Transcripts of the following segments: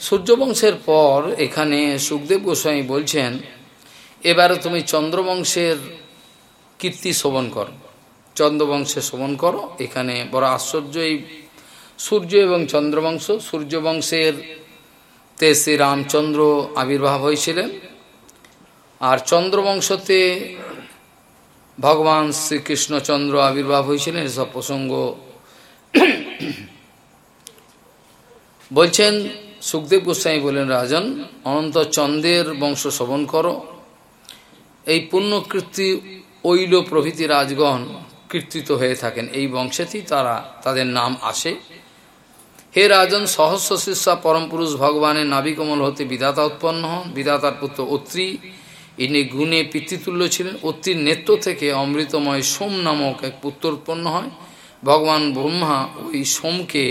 সূর্যবংশের পর এখানে সুখদেব গোস্বামী বলছেন, এবারে তুমি চন্দ্রবংশের কীর্তি শোভন করো। চন্দ্রবংশে শোভন করো, এখানে বড় আশ্চর্য এই সূর্য এবং চন্দ্রবংশ। সূর্যবংশের তে শ্রী রামচন্দ্র আবির্ভাব হয়েছিলেন আর চন্দ্রবংশতে ভগবান শ্রীকৃষ্ণচন্দ্র আবির্ভাব হয়েছিলেন, এসব প্রসঙ্গ বলছেন সুখদেব গোস্বামী বলেন, রাজন, অনন্ত চন্দ্রের বংশ শোভন করো। এই পুণ্যকীর্তি ঐল প্রভৃতি রাজগণ কীর্তিত হয়ে থাকেন। এই বংশেতেই তারা, তাদের নাম আসে। হে রাজন, সহস্র শিষ্যা পরম পুরুষ ভগবানের নাবিকমল হতে বিধাতা উৎপন্ন হন। বিধাতার পুত্র অত্রি, ইনি গুণে পিতৃতুল্য ছিলেন। অত্রির নেত্র থেকে অমৃতময় সোম নামক এক পুত্র উৎপন্ন হয়। ভগবান ব্রহ্মা ওই সোমকে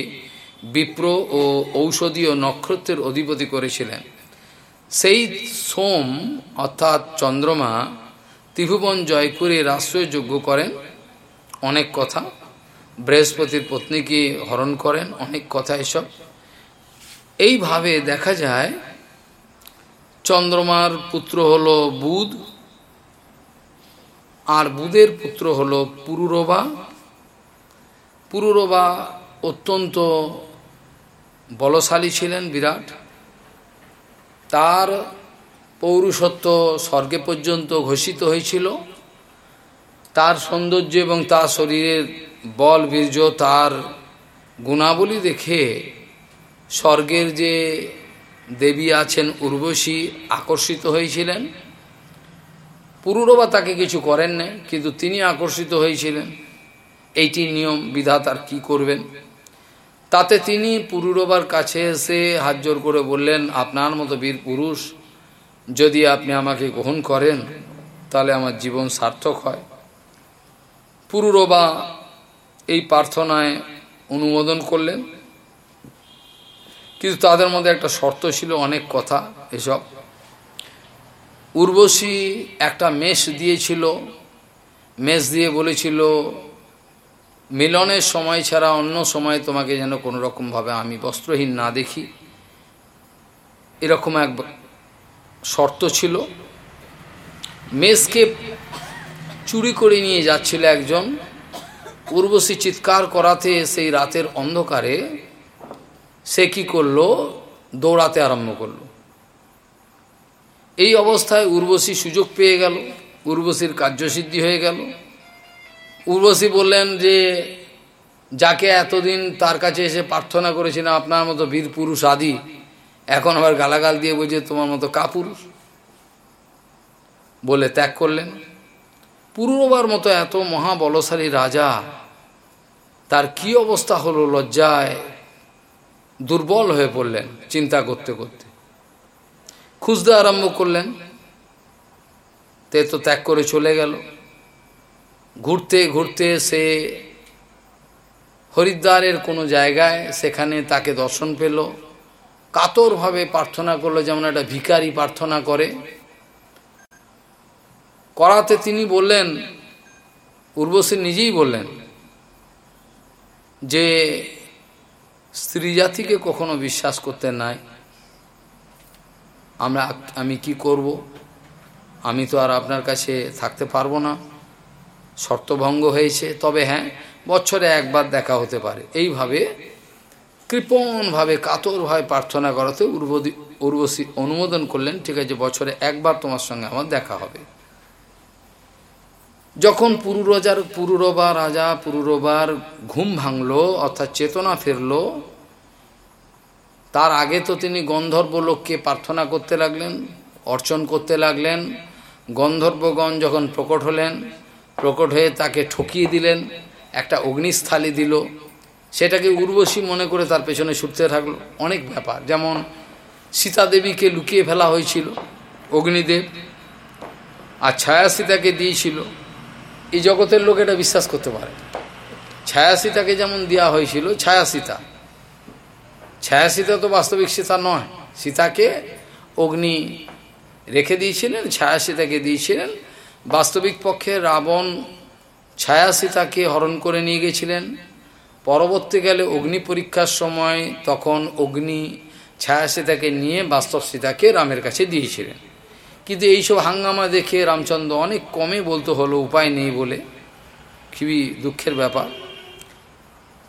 বিপ্র ও ঔষধীয় নক্ষত্রের অধিপতি করেছিলেন। সেই সোম, অর্থাৎ চন্দ্রমা, ত্রিভুবন জয় করে রাষ্ট্রীয় যজ্ঞ করেন, অনেক কথা। বৃহস্পতির পত্নীকে হরণ করেন, অনেক কথা এসব। এইভাবে দেখা যায়, চন্দ্রমার পুত্র হল বুধ, আর বুধের পুত্র হল পুরুরবা। পুরুরবা অত্যন্ত বলশালী ছিলেন বিরাট। তার পৌরুষত্ব স্বর্গে পর্যন্ত ঘোষিত হয়েছিল। তার সৌন্দর্য এবং তার শরীরের বল, বীর্য, তার গুণাবলী দেখে স্বর্গের যে দেবী আছেন উর্বশী আকর্ষিত হয়েছিলেন। পুরুরবা তাকে কিছু করেন না কিন্তু তিনি আকর্ষিত হয়েছিলেন। এইটি নিয়ম বিধাতার কি করবেন? তাতে তিনি পুরুরবার কাছে এসে হাত জোর করে বললেন, আপনার মতো বীর পুরুষ যদি আপনি আমাকে গ্রহণ করেন, তাহলে আমার জীবন সার্থক হয়। পুরুরবা এই প্রার্থনায় অনুমোদন করলেন। কিন্তু তাদের মধ্যে একটা শর্ত ছিল, অনেক কথা এসব। উর্বশী একটা মেষ দিয়েছিল, মেষ দিয়ে বলেছিল মিলনের সময় ছাড়া অন্য সময় তোমাকে যেন কোনো রকমভাবে আমি বস্ত্রহীন না দেখি। এরকম এক শর্ত ছিল। মেষকে চুরি করে নিয়ে যাচ্ছিল একজন। উর্বশী চিৎকার করাতে সেই রাতের অন্ধকারে সে কি করল? দৌড়াতে আরম্ভ করল। এই অবস্থায় উর্বশী সুযোগ পেয়ে গেল। উর্বশীর কার্যসিদ্ধি হয়ে গেল। উর্বশী বললেন যে, যাকে এতদিন তার কাছে এসে প্রার্থনা করেছিলাম আপনার মতো বীর পুরুষ আদি, এখন আবার গালাগাল দিয়ে বলছে, তোমার মতো কাপুরুষ। বলে ত্যাগ করলেন। পুরুরবার মতো এত মহাবলশালী রাজা, তার কি অবস্থা হলো লজ্জায় দুর্বল হয়ে পড়লেন চিন্তা করতে করতে। খুঁজতে আরম্ভ করলেন, তে তো ত্যাগ করে চলে গেল। ঘুরতে ঘুরতে সে হরিদ্বারের কোনো জায়গায় সেখানে তাকে দর্শন পেল। কাতরভাবে প্রার্থনা করল, যেমন একটা ভিকারি প্রার্থনা করে। করাতে তিনি বললেন, উর্বশী নিজেই বললেন যে, স্ত্রী জাতিকে কখনো বিশ্বাস করতে নাই। আমরা, আমি কি করব? আমি তো আর আপনার কাছে থাকতে পারব না। শর্তভঙ্গ হয়েছে, তবে হ্যাঁ বছরে একবার দেখা হতে পারে। এইভাবে কৃপণভাবে, কাতরভাবে প্রার্থনা করাতে উর্বদী, উর্বশী অনুমোদন করলেন, ঠিক আছে, বছরে একবার তোমার সঙ্গে আমার দেখা হবে। যখন পুরুরজার পুরুরবা রাজা পুরুরবার ঘুম ভাঙল, অর্থাৎ চেতনা ফিরল, তার আগে তো তিনি গন্ধর্ব লোককে প্রার্থনা করতে লাগলেন, অর্চন করতে লাগলেন, গন্ধর্বগণ যখন প্রকট হলেন প্রকট হয়ে তাকে ঠকিয়ে দিলেন, একটা অগ্নিস্থালি দিল। সেটাকে উর্বশী মনে করে তার পেছনে ছুটতে থাকল। অনেক ব্যাপার, যেমন সীতা দেবীকে লুকিয়ে ফেলা হয়েছিল, অগ্নিদেব, আর ছায়া সীতাকে দিয়েছিল। এই জগতের লোক এটা বিশ্বাস করতে পারে ছায়া সীতাকে যেমন দেওয়া হয়েছিল ছায়া সীতা ছায়া সীতা তো বাস্তবিক সীতা নয়। সীতাকে অগ্নি রেখে দিয়েছিলেন ছায়া সীতাকে দিয়েছিলেন বাস্তবিক পক্ষে রাবণ ছায়া সীতাকে হরণ করে নিয়ে গেছিলেন। পরবর্তীকালে অগ্নি পরীক্ষার সময় তখন অগ্নি ছায়া সীতাকে নিয়ে বাস্তব সীতাকে রামের কাছে দিয়েছিলেন। কিন্তু এইসব হাঙ্গামা দেখে রামচন্দ্র অনেক কমে বলতে হলো, উপায় নেই বলে। খুবই দুঃখের ব্যাপার।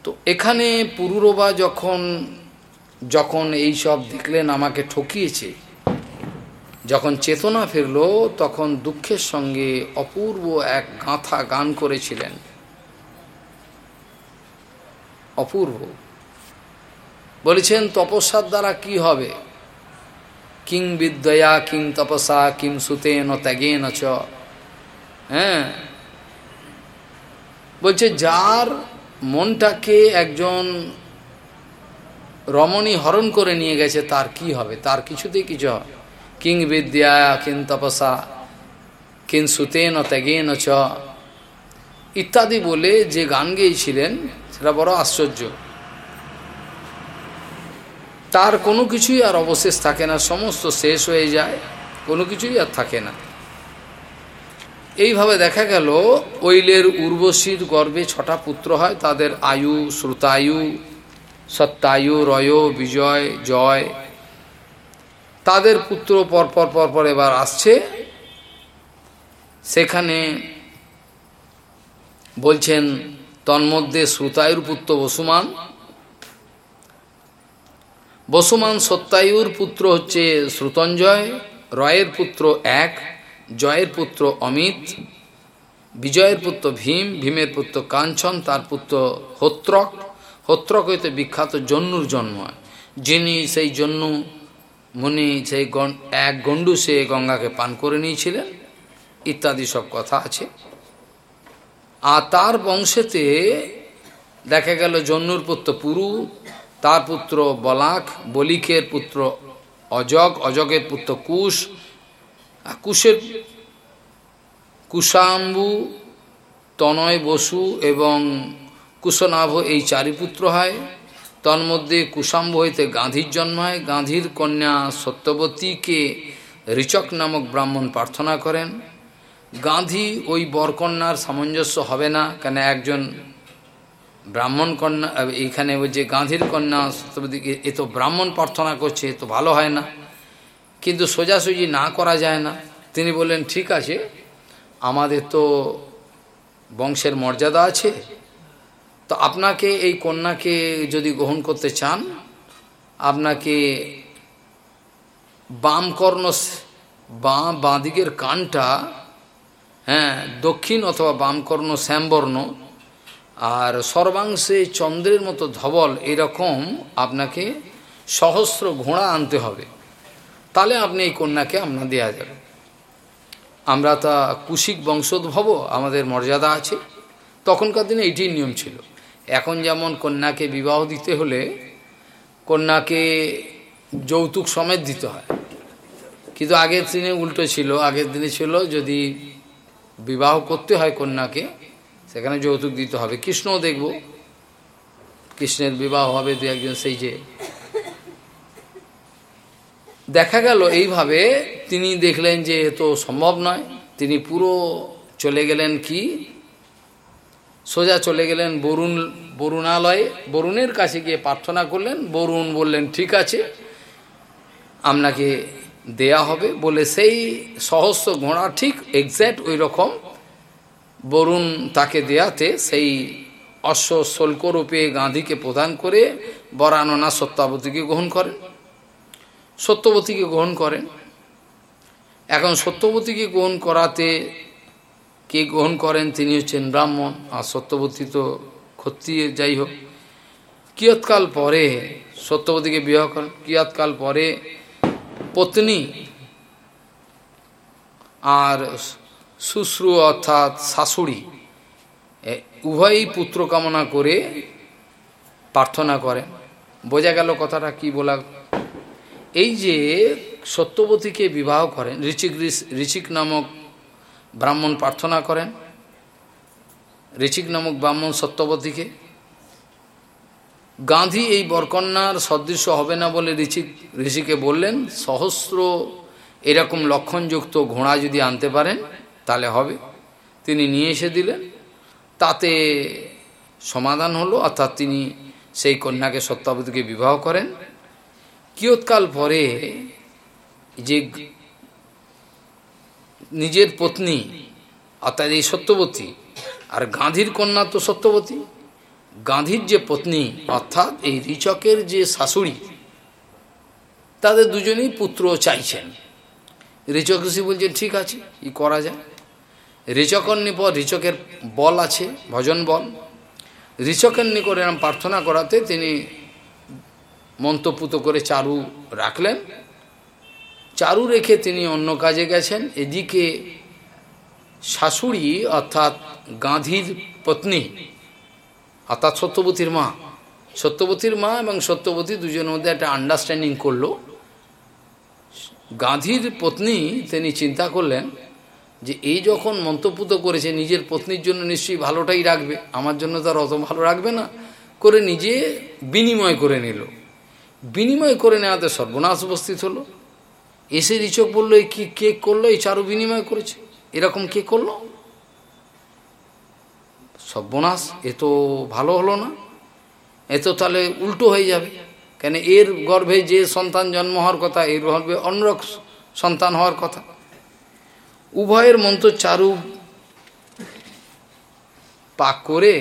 তো এখানে পুরুরবা যখন যখন এই সব দেখলেন, আমাকে ঠকিয়েছে যখন চেতনা ফিরল, তখন দুঃখের সঙ্গে অপূর্ব এক গাঁথা গান করেছিলেন। অপূর্ব। বলেছেন, তপস্যার দ্বারা কি হবে? কিং বিদ্যয়া, কিং তপসা, কিং সুতেন, ত্যাগেন চ। হ্যাঁ। বলছে, যার মনটাকে একজন রমণী হরণ করে নিয়ে গেছে, তার কি হবে? তার কিছুতেই কিছু হবে কিং বিদ্যা, কিং তপসা কিং সুতেন, ত্যাগেন চ। ইত্যাদি বলে যে গান গেয়েছিলেন, সেটা বড় আশ্চর্য। তার কোনো কিছুই আর অবশেষ থাকে না, সমস্ত শেষ হয়ে যায়, কোনো কিছুই আর থাকে না। এইভাবে দেখা গেল ঐলের উর্বশীর গর্বে ছটা পুত্র হয়, তাদের আয়ু, শ্রুতায়ু সত্যায়ু রয়, বিজয়, জয়। তাদের পুত্র পরপর পরপর এবার আসছে। সেখানে বলছেন, তন্মধ্যে শ্রুতায়ুর পুত্র বসুমান। বসুমান সত্যায়ুর পুত্র হচ্ছে শ্রুতঞ্জয়, রয়ের পুত্র এক, জয়ের পুত্র অমিত, বিজয়ের পুত্র ভীম, ভীমের পুত্র কাঞ্চন, তার পুত্র হোত্রক। হোত্রক হইতে বিখ্যাত জন্নুর জন্ম যিনি সেই জন্নু মুনি সেই এক গণ্ডু সে গঙ্গাকে পান করে নিয়েছিলেন। ইত্যাদি সব কথা আছে। আর তার বংশেতে দেখা গেল জন্নুর পুত্র পুরু, তার পুত্র বলাক, বলিকের পুত্র অজগ, অজগের পুত্র কুশ কুশের কুশাম্বু, তনয় বসু এবং কুশনাভ এই চারি পুত্র হয়। তন্মধ্যে কুশাম্ব হইতে গান্ধীর জন্ম হয়। গান্ধীর কন্যা সত্যবতীকে ঋচক নামক ব্রাহ্মণ প্রার্থনা করেন। গান্ধী ওই বরকন্যার সামঞ্জস্য হবে না, কেন একজন ব্রাহ্মণ কন্যা, এইখানে ওই যে গান্ধীর কন্যা সত্যবতীকে এ তো ব্রাহ্মণ প্রার্থনা করছে তো ভালো হয় না। কিন্তু সোজাসুজি না করা যায় না। তিনি বললেন, ঠিক আছে, আমাদের তো বংশের মর্যাদা আছে তো আপনাকে এই কন্যাকে যদি গ্রহণ করতে চান, আপনাকে বাম কর্ণ বাঁ বাঁদিকের কানটা হ্যাঁ দক্ষিণ অথবা বামকর্ণ শ্যামবর্ণ, আর সর্বাংশে চন্দ্রের মতো ধবল এরকম আপনাকে সহস্র ঘোড়া আনতে হবে। তাহলে আপনি এই কন্যাকে আপনার দেওয়া যাবে। আমরা তা কুশিক বংশোদ্ভব, আমাদের মর্যাদা আছে। তখনকার দিনে এইটির নিয়ম ছিল। এখন যেমন কন্যাকে বিবাহ দিতে হলে কন্যাকে যৌতুক সমেত দিতে হয়। কিন্তু আগের দিনে উল্টো ছিল, আগের দিনে ছিল যদি বিবাহ করতে হয় কন্যাকে, সেখানে যৌতুক দিতে হবে। কৃষ্ণও দেখব, কৃষ্ণের বিবাহ হবে দু একজন সেই যে। দেখা গেল এইভাবে তিনি দেখলেন যে তো সম্ভব নয়। তিনি পুরো চলে গেলেন কি? সোজা চলে গেলেন বরুণ, বরুণালয়ে। বরুণের কাছে গিয়ে প্রার্থনা করলেন, বরুণ বললেন, ঠিক আছে, আপনাকে দেয়া হবে। বলে সেই সহস্র ঘোড়া ঠিক এক্স্যাক্ট ওই রকম বরুণ তাকে দেয়াতে সেই অশ্ব শল্করূপে গান্ধীকে প্রদান করে বরাননা সত্যাবতীকে গ্রহণ করেন। সত্যবতীকে গ্রহণ করেন। এখন সত্যবতীকে গ্রহণ করাতে কে গ্রহণ করেন তিনি হচ্ছেন ব্রাহ্মণ, আর সত্যবতী তো ক্ষত্রিয়, যাই হোক। কিয়ৎকাল পরে সত্যবতীকে বিবাহ করেন, কিয়ৎকাল পরে পত্নী আর শুশ্রু অর্থাৎ শাশুড়ি উভয়ই পুত্র কামনা করে প্রার্থনা করেন। বোঝা গেল কথাটা কি বলা এই যে সত্যবতীকে বিবাহ করেন ঋচিক ঋষিক নামক ব্রাহ্মণ প্রার্থনা করেন। ঋচিক নামক ব্রাহ্মণ সত্যবতীকে। গান্ধী এই বরকন্যার সদৃশ্য হবে না বলে ঋচিক ঋষিকে বললেন, সহস্র এরকম লক্ষণযুক্ত ঘোড়া যদি আনতে পারেন, তাহলে হবে। তিনি নিয়ে এসে দিলেন। তাতে সমাধান হলো, অর্থাৎ তিনি সেই কন্যাকে সত্যাবতীকে বিবাহ করেন। কিয়ৎকাল পরে যে নিজের পত্নী অর্থাৎ এই সত্যবতী। আর গান্ধীর কন্যা তো সত্যবতী। গান্ধীর যে পত্নী, অর্থাৎ এই রিচকের যে শাশুড়ি, তাদের দুজনেই পুত্র চাইছেন। ঋচক ঋষি বলছেন, ঠিক আছে ই করা যায়? ঋচকর নিপর ঋচকের বল আছে, ভজন বল। ঋচকের নিকট এরম প্রার্থনা করাতে তিনি মন্তপুত করে চারু রাখলেন। চারু রেখে তিনি অন্য কাজে গেছেন। এদিকে শাশুড়ি অর্থাৎ গাঁধীর পত্নী, অর্থাৎ সত্যবতীর মা সত্যবতীর মা এবং সত্যবতী দুজনের মধ্যে একটা আন্ডারস্ট্যান্ডিং করল। গান্ধীর পত্নী তিনি চিন্তা করলেন যে এই যখন মন্তপুত করেছে, নিজের পত্নীর জন্য নিশ্চয়ই ভালোটাই রাখবে, আমার জন্য তার অত ভালো রাখবে না, করে নিজে বিনিময় করে নিল। বিনিময় করে নেওয়াতে সর্বনাশ উপস্থিত হলো। এসে রিচক বলল কি কে করল? এই চারু বিনিময় করেছে। এরকম কে করল? সর্বনাশ, এ তো ভালো হলো না। এ তো তাহলে উল্টো হয়ে যাবে। কেন এর গর্ভে যে সন্তান জন্ম হওয়ার কথা, এর গর্ভে অন্য সন্তান হওয়ার কথা। উভয়ের মন্ত্র চারু পাক করে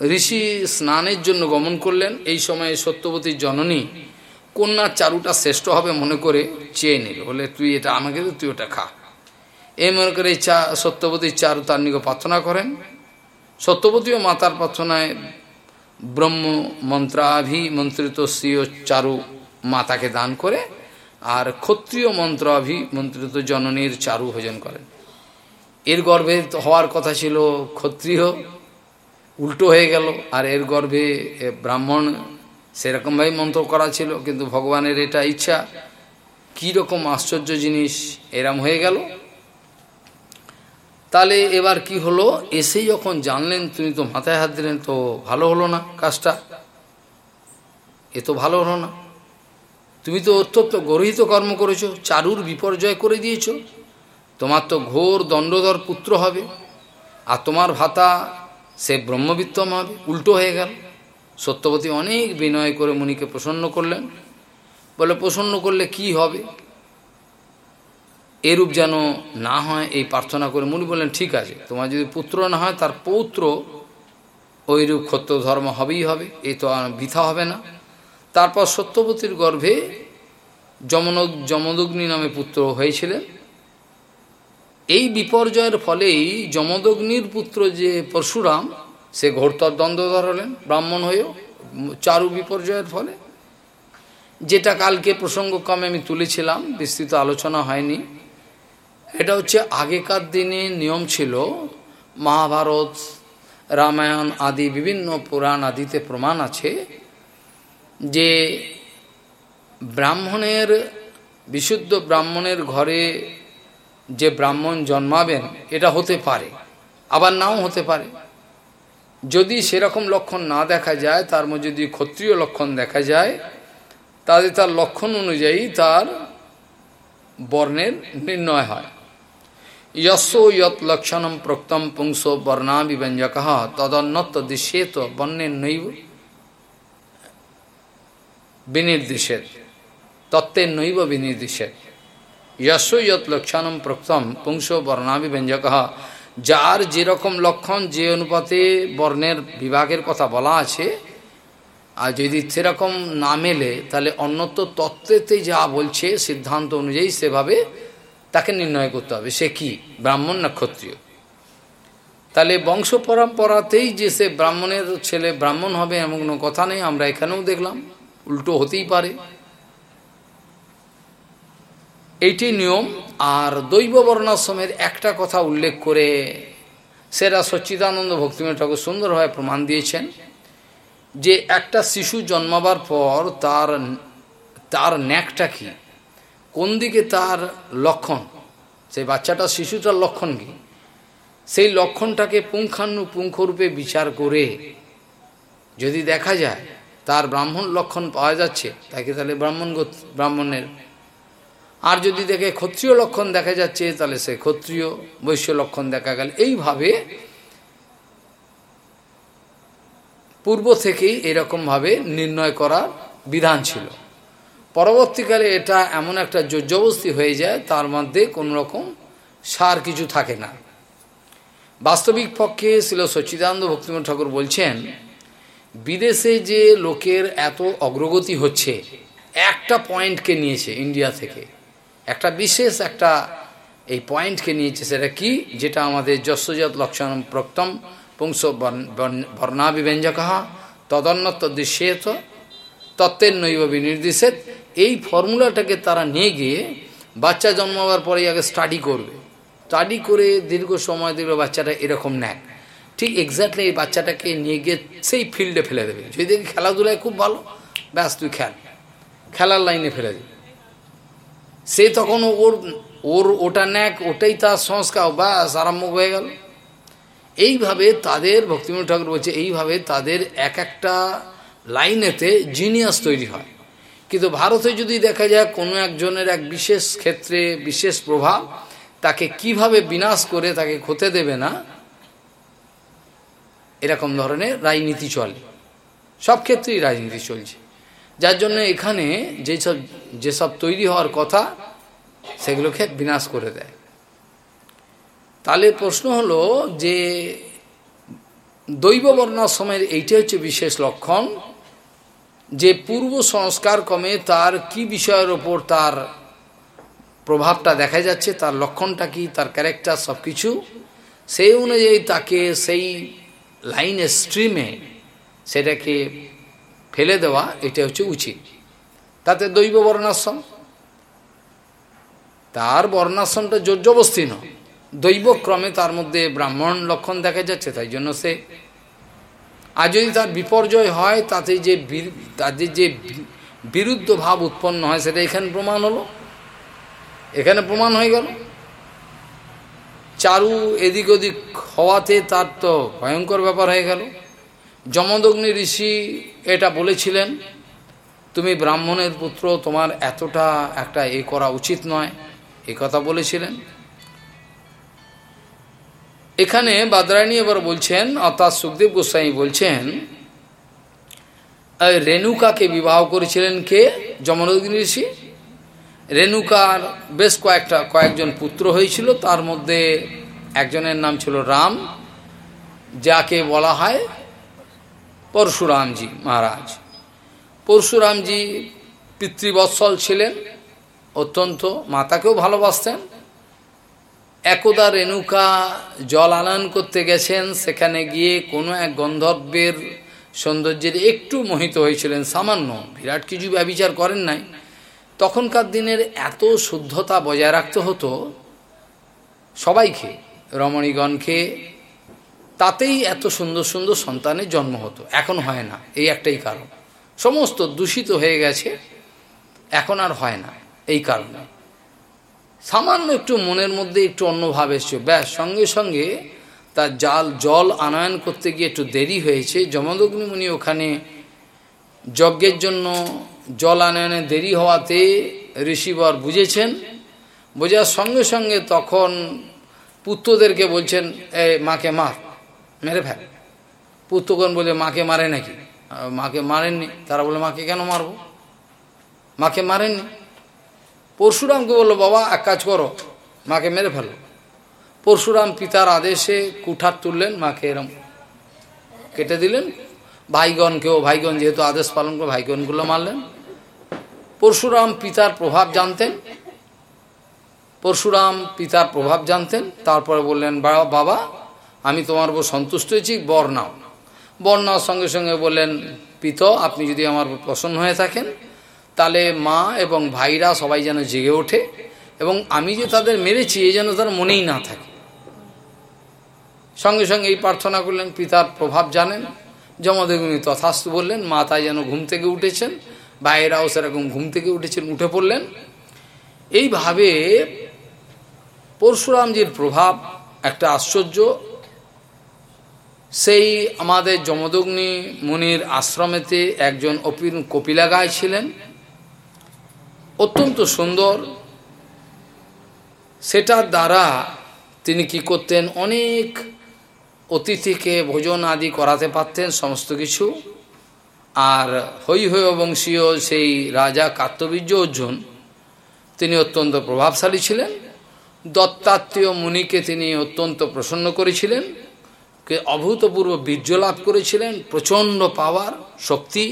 ঋষি স্নানের জন্য গমন করলেন। এই সময়ে সত্যবতীর জননী কন্যার চারুটা শ্রেষ্ঠ হবে মনে করে চেয়ে নিল। বলে, তুই এটা আমাকে তুই ওটা খা। এই মনে করে চা সত্যবতীর চারু তার নিকে প্রার্থনা করেন। সত্যবতীও মাতার প্রার্থনায় ব্রহ্ম মন্ত্রাভি মন্ত্রিত শ্রীয় চারু মাতাকে দান করে আর ক্ষত্রিয় মন্ত্রাভি মন্ত্রিত জননীর চারু ভোজন করেন। এর গর্ভে হওয়ার কথা ছিল ক্ষত্রিয়, উল্টো হয়ে গেল। আর এর গর্ভে ব্রাহ্মণ সেরকমভাবে মন্ত্র করা ছিল, কিন্তু ভগবানের এটা ইচ্ছা। কী রকম আশ্চর্য জিনিস, এরম হয়ে গেল। তাহলে এবার কি হলো? এসেই যখন জানলেন তুমি তো মাথায় হাত দিলেন, তো ভালো হলো না কাজটা। এ তো ভালো হলো না। তুমি তো অত্যন্ত গরহিত কর্ম করেছ, চারুর বিপর্যয় করে দিয়েছ। তোমার তো ঘোর দণ্ডধর পুত্র হবে, আর তোমার ভাতা সে ব্রহ্মবিত্তম হবে, উল্টো হয়ে গেল। সত্যবতী অনেক বিনয় করে মুনিকে প্রসন্ন করলেন। বলে, প্রসন্ন করলে কি হবে? এরূপ যেন না হয় এই প্রার্থনা করে। মুনি বললেন, ঠিক আছে, তোমার যদি পুত্র না হয়, তার পৌত্র ওইরূপ ক্ষত্র ধর্ম হবেই হবে এই তো আর বৃথা হবে না। তারপর সত্যবতীর গর্ভে যমন যমদগ্নি নামে পুত্র হয়েছিলেন। এই বিপর্যয়ের ফলেই যমদগ্নির পুত্র যে পরশুরাম সে ঘোরতর দ্বন্দ্ব ধরলেন, ব্রাহ্মণ হয়েও চারু বিপর্যয়ের ফলে। যেটা কালকে প্রসঙ্গক্রমে আমি তুলেছিলাম, বিস্তৃত আলোচনা হয়নি। এটা হচ্ছে আগেকার দিনে নিয়ম ছিল, মহাভারত, রামায়ণ আদি বিভিন্ন পুরাণ আদিতে প্রমাণ আছে যে ব্রাহ্মণের, বিশুদ্ধ ব্রাহ্মণের ঘরে যে ব্রাহ্মণ জন্মাবেন, এটা হতে পারে, আবার নাও হতে পারে। যদি সেরকম লক্ষণ না দেখা যায়, তার মধ্যে যদি ক্ষত্রিয় লক্ষণ দেখা যায়, তাহলে তার লক্ষণ অনুযায়ী তার বর্ণের নির্ণয় হয়। যস্য ইয়ত লক্ষণম প্রক্তম পুংস বর্ণাবিব্যঞ্জক তদন্নত দৃশ্যেত বর্ণের নৈব বিনির্দেশের তত্ত্বের নৈব বিনির্দেশের যস্য ইয়ত লক্ষণম প্রক্তম পুংস বর্ণাবিব্যঞ্জক যার যেরকম লক্ষণ, যে অনুপাতে বর্ণের বিভাগের কথা বলা আছে, আর যদি সেরকম না মেলে, তাহলে অন্যত তত্ত্বেতে যা বলছে, সিদ্ধান্ত অনুযায়ী সেভাবে তাকে নির্ণয় করতে হবে। সে কি? ব্রাহ্মণ না ক্ষত্রিয়? তাহলে বংশ পরম্পরাতেই যে সে ব্রাহ্মণের ছেলে ব্রাহ্মণ হবে, এমন কোনো কথা নেই, আমরা এখানেও দেখলাম। উল্টো হতেই পারে। এইটি নিয়ম। আর দৈব বর্ণাশ্রমের একটা কথা উল্লেখ করে সেরা সচ্চিদানন্দ ভক্তিময় ঠাকুর সুন্দরভাবে প্রমাণ দিয়েছেন যে একটা শিশু জন্মাবার পর তার তার ন্যাকটা কি? কোন দিকে তার লক্ষণ? সেই বাচ্চাটা, শিশুটার লক্ষণ কি? সেই লক্ষণটাকে পুঙ্খানুপুঙ্খরূপে বিচার করে যদি দেখা যায় তার ব্রাহ্মণ লক্ষণ পাওয়া যাচ্ছে, তাকে তাহলে ব্রাহ্মণ ব্রাহ্মণের আর যদি দেখে ক্ষত্রিয় লক্ষণ দেখা যাচ্ছে, তাহলে সে ক্ষত্রিয় বৈশ্য লক্ষণ দেখা গেল। এইভাবে পূর্ব থেকেই এরকমভাবে নির্ণয় করার বিধান ছিল। পরবর্তীকালে এটা এমন একটা জবস্তি হয়ে যায়, তার মধ্যে কোনো রকম সার কিছু থাকে না। বাস্তবিক পক্ষে ছিল সচ্চিদানন্দ ভক্তিমোহন ঠাকুর বলছেন, বিদেশে যে লোকের এত অগ্রগতি হচ্ছে, একটা পয়েন্টকে নিয়েছে ইন্ডিয়া থেকে। একটা বিশেষ একটা এই পয়েন্টকে নিয়েছে সেটা কি? যেটা আমাদের যশোজাত লক্ষণ প্রক্তম পুংস বর্ণাবিব্যঞ্জক তদন্নত দৃশ্যেত তত্ত্বের নৈব বিনির্দেশের এই ফর্মুলাটাকে তারা নিয়ে গিয়ে বাচ্চা জন্মাবার পরে আগে স্টাডি করবে। স্টাডি করে দীর্ঘ সময় দীর্ঘ বাচ্চাটা এরকম নেয় ঠিক এক্স্যাক্টলি এই বাচ্চাটাকে নিয়ে গিয়ে সেই ফিল্ডে ফেলে দেবে। যদি দেখি খেলাধুলায় খুব ভালো, ব্যাস তুই খেল। খেলার লাইনে ফেলে দেবে। সে তখন ওর ওর ওটা ন্যাক, ওটাই তার সংস্কার, ব্যাস, আরম্ভ হয়ে গেল। এইভাবে তাদের ভক্তিমূল ঠাকুর বলছে, এইভাবে তাদের এক একটা লাইনেতে জিনিয়াস তৈরি হয়। কিন্তু ভারতে যদি দেখা যায় কোনো একজনের এক বিশেষ ক্ষেত্রে বিশেষ প্রভাব, তাকে কীভাবে বিনাশ করে তাকে ক্ষতে দেবে না, এরকম ধরনের রাজনীতি চলে। সব ক্ষেত্রেই রাজনীতি চলছে। যার জন্য এখানে যেসব যেসব তৈরি হওয়ার কথা, সেগুলোকে বিনাশ করে দেয়। তাহলে প্রশ্ন হলো যে দৈব বর্ণাশ্রমের এইটা হচ্ছে বিশেষ লক্ষণ, যে পূর্ব সংস্কার কমে তার কি বিষয়ের ওপর তার প্রভাবটা দেখা যাচ্ছে, তার লক্ষণটা কি, তার ক্যারেক্টার সব কিছু সেই অনুযায়ী তাকে সেই লাইনের স্ট্রিমে সেটাকে ফেলে দেওয়া, এটা হচ্ছে উচিত। তাতে দৈব বর্ণাশ্রম। তার বর্ণাশ্রমটা জোর্জবস্তি নয় দৈবক্রমে তার মধ্যে ব্রাহ্মণ লক্ষণ দেখা যাচ্ছে, তাই জন্য সে আর যদি তার বিপর্যয় হয়, তাতে যে তাদের যে বিরুদ্ধ ভাব উৎপন্ন হয়, সেটা এখানে প্রমাণ হলো। এখানে প্রমাণ হয়ে গেল। চারু এদিক ওদিক হওয়াতে তার তো ভয়ঙ্কর ব্যাপার হয়ে গেল। যমদগ্নি ঋষি এটা বলেছিলেন, তুমি ব্রাহ্মণের পুত্র, তোমার এতটা একটা এ করা উচিত নয়। এ কথা বলেছিলেন। এখানে বাদরায়ণী এবার বলছেন, অর্থাৎ সুখদেব গোস্বামী বলছেন রেণুকাকে বিবাহ করেছিলেন কে? যমনগ্নি ঋষি? রেণুকার বেশ কয়েকটা, কয়েকজন পুত্র হয়েছিল, তার মধ্যে একজনের নাম ছিল রাম, যাকে বলা হয় পরশুরামজি মহারাজ। পরশুরামজি পিতৃবৎসল ছিলেন, অত্যন্ত মাতাকেও ভালোবাসতেন। একদা রেণুকা জল আনয়ন করতে গেছেন, সেখানে গিয়ে কোনো এক গন্ধর্বের সৌন্দর্যের একটু মোহিত হয়েছিলেন। সামান্য, বিরাট কিছু ব্যবিচার করেন নাই। তখনকার দিনের এত শুদ্ধতা বজায় রাখতে হতো, সবাইকে, রমণীগণকে তাতেই এত সুন্দর সুন্দর সন্তানের জন্ম হতো। এখন হয় না, এই একটাই কারণ। সমস্ত দূষিত হয়ে গেছে, এখন আর হয় না, এই কারণে। সামান্য একটু মনের মধ্যে একটু অন্যভাব এসছে। ব্যাস, সঙ্গে সঙ্গে তার জাল, জল আনয়ন করতে গিয়ে একটু দেরি হয়েছে। যমদগ্নিমুনি ওখানে যজ্ঞের জন্য জল আনয়নে দেরি হওয়াতে ঋষিবর বুঝেছেন। বোঝার সঙ্গে সঙ্গে তখন পুত্রদেরকে বলছেন, এ, মাকে মার। মেরে ফেল। পুত্রগণ বলে, মাকে মারে নাকি? মাকে মারেননি। তারা বলে, মাকে কেন মারবো? মাকে মারেননি। পরশুরামকে বলল, বাবা, এক কাজ করো, মাকে মেরে ফেলো। পরশুরাম পিতার আদেশে কুঠার তুললেন, মাকে এরম কেটে দিলেন। ভাইগণকেও, ভাইগণ যেহেতু আদেশ পালন করে, ভাইগণগুলো মারলেন। পরশুরাম পিতার প্রভাব জানতেন। পরশুরাম পিতার প্রভাব জানতেন। তারপরে বললেন বাবা আমি তোমার উপর সন্তুষ্ট হয়েছি, বর নাও। বর সঙ্গে সঙ্গে বললেন, পিত, আপনি যদি আমার প্রসন্ন হয়ে থাকেন, তাহলে মা এবং ভাইরা সবাই যেন জেগে ওঠে এবং আমি যে তাদের মেরেছি এই যেন তার মনেই না থাকে। সঙ্গে সঙ্গে এই প্রার্থনা করলেন, পিতার প্রভাব জানেন যমদেগুনি তথাস্তু বললেন মা তাই যেন ঘুম থেকে উঠেছেন, ভাইয়েরাও সেরকম ঘুম থেকে উঠেছেন, উঠে পড়লেন। এইভাবে পরশুরামজির প্রভাব একটা আশ্চর্য সেই আমাদের যমদগ্নি মুনির আশ্রমেতে একজন অপিন কপিলা গায় ছিলেন অত্যন্ত সুন্দর। সেটার দ্বারা তিনি কি করতেন? অনেক অতিথিকে ভোজন আদি করাতে পারতেন সমস্ত কিছু। আর হৈ হৈ বংশীয় সেই রাজা কার্তবীর্য অর্জুন, তিনি অত্যন্ত প্রভাবশালী ছিলেন। দত্তাত্মীয় মুনিকে তিনি অত্যন্ত প্রসন্ন করেছিলেন। কে অভূতপূর্ব বীর্য লাভ করেছিলেন, প্রচণ্ড পাওয়ার, শক্তি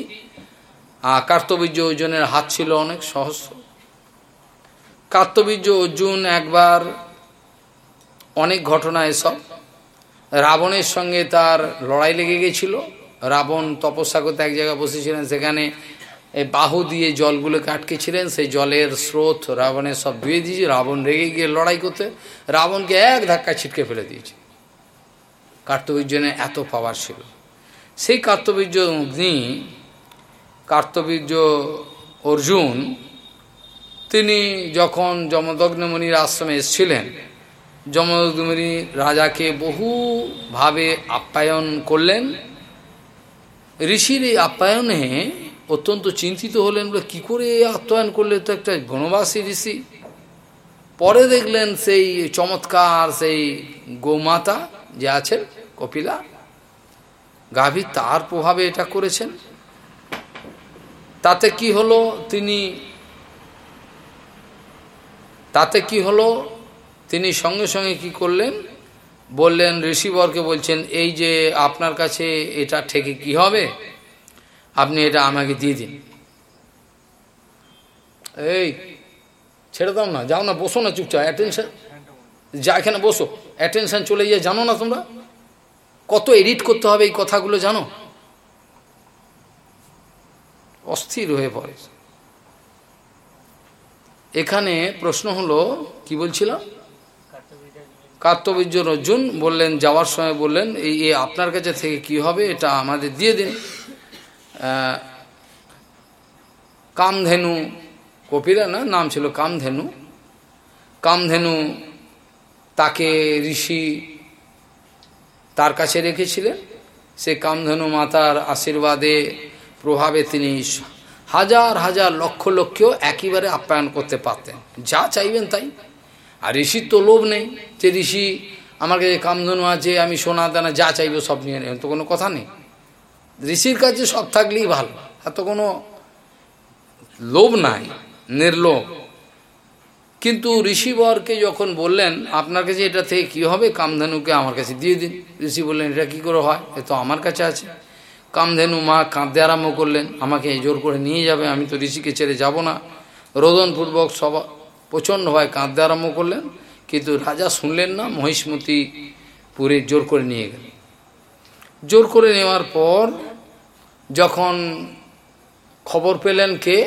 আর কার্তবীর্য অর্জুনের হাত ছিল অনেক সহস্র। কার্তবীর্য অর্জুন একবার অনেক ঘটনা এসব। রাবণের সঙ্গে তার লড়াই লেগে গেছিল। রাবণ তপস্যা করতে এক জায়গায় বসেছিলেন, সেখানে বাহু দিয়ে জলগুলোকে আটকেছিলেন। সেই জলের স্রোত রাবণের সব ধুয়ে দিয়েছে। রাবণ রেগে গিয়ে লড়াই করতে, রাবণকে এক ধাক্কা ছিটকে ফেলে দিয়েছে। কার্তবীর্জনের এত পাওয়ার ছিল। সেই কার্তবীর্য অগ্নি কার্তবীর্য অর্জুন, তিনি যখন যমদগ্নমণির আশ্রমে এসেছিলেন, যমদগ্নমণি রাজাকে বহুভাবে আপ্যায়ন করলেন। ঋষির এই আপ্যায়নে অত্যন্ত চিন্তিত হলেন বলে কী করে আপ্যায়ন করলে তো একটা বনবাসী ঋষি? পরে দেখলেন সেই চমৎকার সেই গোমাতা যে আছেন কপিলা? গাভী তার প্রভাবে এটা করেছেন। তাতে কি হলো তিনি, তাতে কি হলো তিনি সঙ্গে সঙ্গে কি করলেন? বললেন, ঋষিবরকে বলছেন, এই যে আপনার কাছে এটা ঠেকে কি হবে? আপনি এটা আমাকে দিয়ে দিন। এই, ছেড়ে দাও না, যাও না, বসো না চুপচাপ অ্যাটেনশন যা এখানে বসো অ্যাটেনশন চলে যায় জানো না তোমরা? কত এডিট করতে হবে এই কথাগুলো জানো? অস্থির হয়ে পড়ে। এখানে প্রশ্ন হলো, কি বলছিলাম? কার্তবীর্য অর্জুন বললেন, যাওয়ার সময় বললেন, এই আপনার কাছে থেকে কি হবে এটা আমাদের দিয়ে দিন। কামধেনু কপিরা না, নাম ছিল কামধেনু। কামধেনু তাকে ঋষি তার কাছে রেখেছিলেন। সে কামধেনু মাতার আশীর্বাদে প্রভাবে তিনি হাজার হাজার লক্ষ লক্ষেও একেবারে আপ্যায়ন করতে পারতেন। যা চাইবেন তাই। আর ঋষির তো লোভ নেই যে ঋষি আমার কাছে কামধনু আছে, আমি সোনা দানা যা চাইব সব নিয়ে নেবেন। তো কোনো কথা নেই। ঋষির কাছে সব থাকলেই ভালো। এত কোনো লোভ নাই, নির্লোভ। কিন্তু ঋষিবরকে যখন বললেন, আপনার কাছে এটা থেকে কী হবে? কামধেনুকে আমার কাছে দিয়ে দিন। ঋষি বললেন, এটা কী করে হয়? এ তো আমার কাছে আছে। কামধেনু মা কাঁদতে আরম্ভ করলেন, আমাকে জোর করে নিয়ে যাবে, আমি তো ঋষিকে ছেড়ে যাব না। রোদনপূর্বক সব প্রচণ্ডভাবে কাঁদতে আরম্ভ করলেন, কিন্তু রাজা শুনলেন না, মহিষ্মতি পুরে জোর করে নিয়ে গেলেন জোর করে নেওয়ার পর যখন খবর পেলেন কে?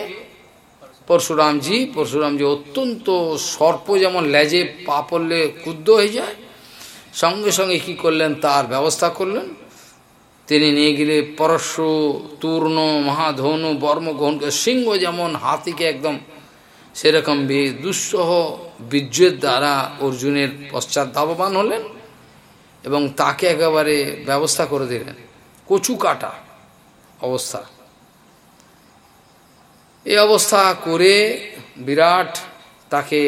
পরশুরামজি পরশুরামজি অত্যন্ত সর্প যেমন লেজে পা পড়লে ক্ষুদ্ধ হয়ে যায়, সঙ্গে সঙ্গে কি করলেন, তার ব্যবস্থা করলেন। তিনি নিয়ে গেলে পরশু তূর্ণ, মহাধনু, বর্ম গ্রহণ করে সিংহ যেমন হাতিকে একদম সেরকম দুঃসহ বীর্যের দ্বারা অর্জুনের পশ্চাৎ ধাবমান হলেন এবং তাকে একেবারে ব্যবস্থা করে দিলেন। কচু কাটা অবস্থা। এই অবস্থা করে বিরাট তাকে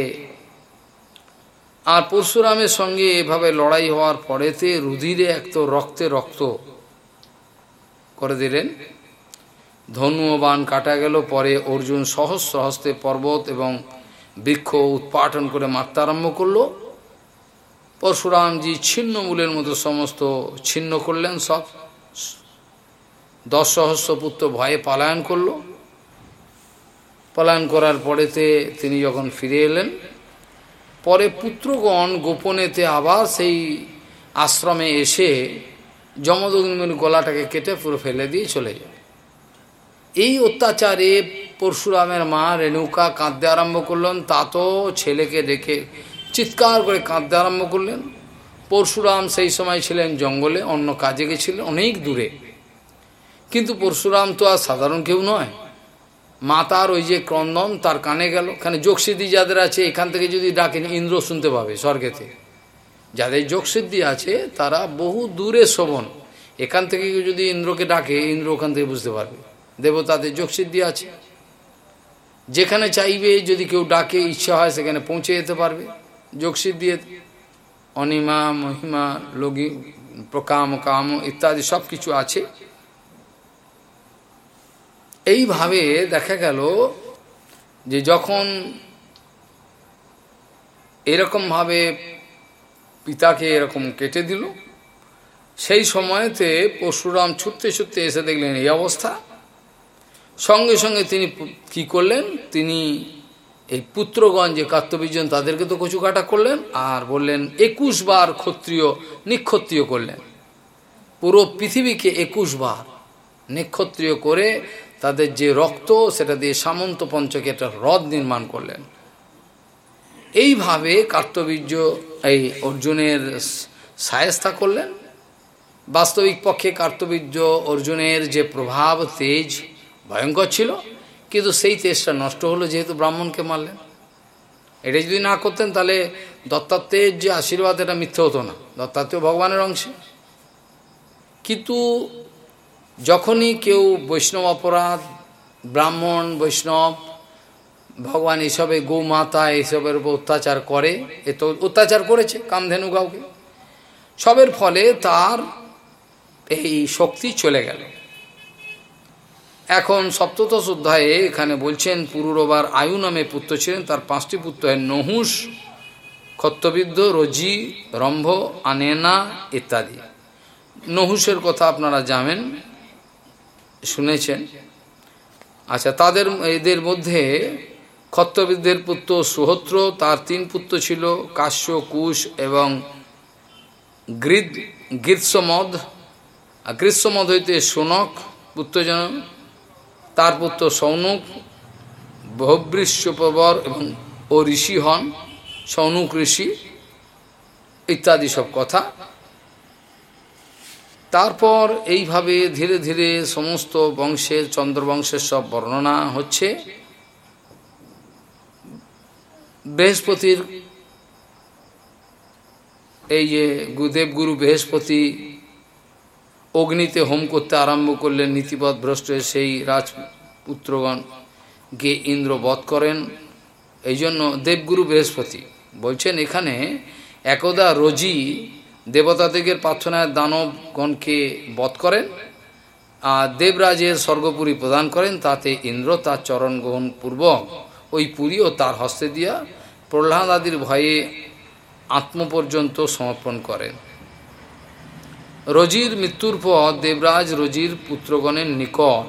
আর পরশুরামের সঙ্গে এভাবে লড়াই হওয়ার পরেতে রুধিরে এক তো রক্তে রক্ত করে দিলেন। ধনু বান কাটা গেল, পরে অর্জুন সহস্র হস্তে পর্বত এবং বৃক্ষ উৎপাটন করে মারতে আরম্ভ করল। পরশুরামজি ছিন্ন মূলের মতো সমস্ত ছিন্ন করলেন সব। দশ সহস্র পুত্র ভয়ে পালায়ন করল। পলায়ন করার পরেতে তিনি যখন ফিরে এলেন, পরে পুত্রগণ গোপনেতে আবার সেই আশ্রমে এসে যমদগ্নির গলাটাকে কেটে পুরো ফেলে দিয়ে চলে যায় এই অত্যাচারে পরশুরামের মা রেণুকা কাঁদতে আরম্ভ করলেন, তা তো ছেলেকে দেখে চিৎকার করে কাঁদতে আরম্ভ করলেন। পরশুরাম সেই সময় ছিলেন জঙ্গলে, অন্য কাজে গেছিলেন অনেক দূরে। কিন্তু পরশুরাম তো আর সাধারণ কেউ নয়। মাতার ওই যে ক্রন্দন, তার কানে গেল। এখানে যোগসিদ্ধি যাদের আছে, এখান থেকে যদি ডাকেন, ইন্দ্র শুনতে পাবে স্বর্গেতে। যাদের যোগসিদ্ধি আছে, তারা বহু দূরে শোভন এখান থেকে যদি ইন্দ্রকে ডাকে, ইন্দ্র ওখান থেকে বুঝতে পারবে। দেবতাদের যোগসিদ্ধি আছে। যেখানে চাইবে, যদি কেউ ডাকে, ইচ্ছা হয়, সেখানে পৌঁছে যেতে পারবে। যোগসিদ্ধি অনিমা, মহিমা, লগি, প্রকাম, কাম, ইত্যাদি সব কিছু আছে। এইভাবে দেখা গেল যে যখন এরকমভাবে পিতাকে এরকম কেটে দিল, সেই সময়তে পরশুরাম ছুটতে ছুটতে এসে দেখলেন এই অবস্থা। সঙ্গে সঙ্গে তিনি কি করলেন? তিনি এই পুত্রগণ যে কার্তবীর্জন তাদেরকে তো কচু কাটা করলেন আর বললেন, একুশ বার ক্ষত্রিয় নিক্ষত্রিয় করলেন। পুরো পৃথিবীকে একুশ বার নিক্ষত্রিয় করে তাদের যে রক্ত, সেটা দিয়ে সামন্ত পঞ্চকে একটা হ্রদ নির্মাণ করলেন। এইভাবে কার্তবীর্য এই অর্জুনের সায়স্তা করলেন। বাস্তবিক পক্ষে কার্তবীর্য অর্জুনের যে প্রভাব, তেজ ভয়ঙ্কর ছিল, কিন্তু সেই তেজটা নষ্ট হলো যেহেতু ব্রাহ্মণকে মারলেন। এটা যদি না করতেন, তাহলে দত্তাত্রেয়ের যে আশীর্বাদ, এটা মিথ্যে হতো না। দত্তাত্রেয় ভগবানের অংশে। কিন্তু যখনই কেউ বৈষ্ণব অপরাধ, ব্রাহ্মণ, বৈষ্ণব, ভগবান এসবে, গৌমাতা এসবের উপর অত্যাচার করে, এ তো অত্যাচার করেছে কামধেনু কাউকে। সবের ফলে তার এই শক্তি চলে গেল। এখন সপ্তদশ অধ্যায়ে এখানে বলছেন, পুরুরবার আয়ু নামে পুত্র ছিলেন, তার পাঁচটি পুত্র হয় নহুষ ক্ষত্রবিদ্য রজি, রম্ভ, আনেনা ইত্যাদি। নহুষের কথা আপনারা জানেন শুনেছেন। আচ্ছা তাদের, এদের মধ্যে ক্ষত্রবিদ্যের পুত্র সুহত্র, তার তিন পুত্র ছিল কাশ্য কুশ এবং গ্রীদ, গ্রীষ্মমদ। গ্রীষ্মমদ হইতে সোনক পুত্রজন তার পুত্র সৌনুক বহুবৃষ্যপবর এবং ও ঋষি হন, সৌনুক ঋষি, ইত্যাদি সব কথা। তারপর এইভাবে ধীরে ধীরে সমস্ত বংশের চন্দ্রবংশের সব বর্ণনা হচ্ছে। বৃহস্পতির এই যে গুদেব গুরু বৃহস্পতি অগ্নিতে হোম করতে আরম্ভ করলেন নীতিপথ ভ্রষ্ট সেই রাজপুত্রগণ গে ইন্দ্র বধ করেন। এই জন্য দেবগুরু বৃহস্পতি বলছেন, এখানে একদা রোজি দেবতাদিগের প্রার্থনায় দানবগণকে বধ করেন, আর দেবরাজের স্বর্গপুরী প্রদান করেন, তাতে ইন্দ্র তার চরণ গ্রহণ পূর্বক ওই পুরীও তার হস্তে দিয়া প্রহ্লাদ আদির ভয়ে আত্ম পর্যন্ত সমর্পণ করেন। রজির মৃত্যুর পর দেবরাজ রজির পুত্রগণের নিকট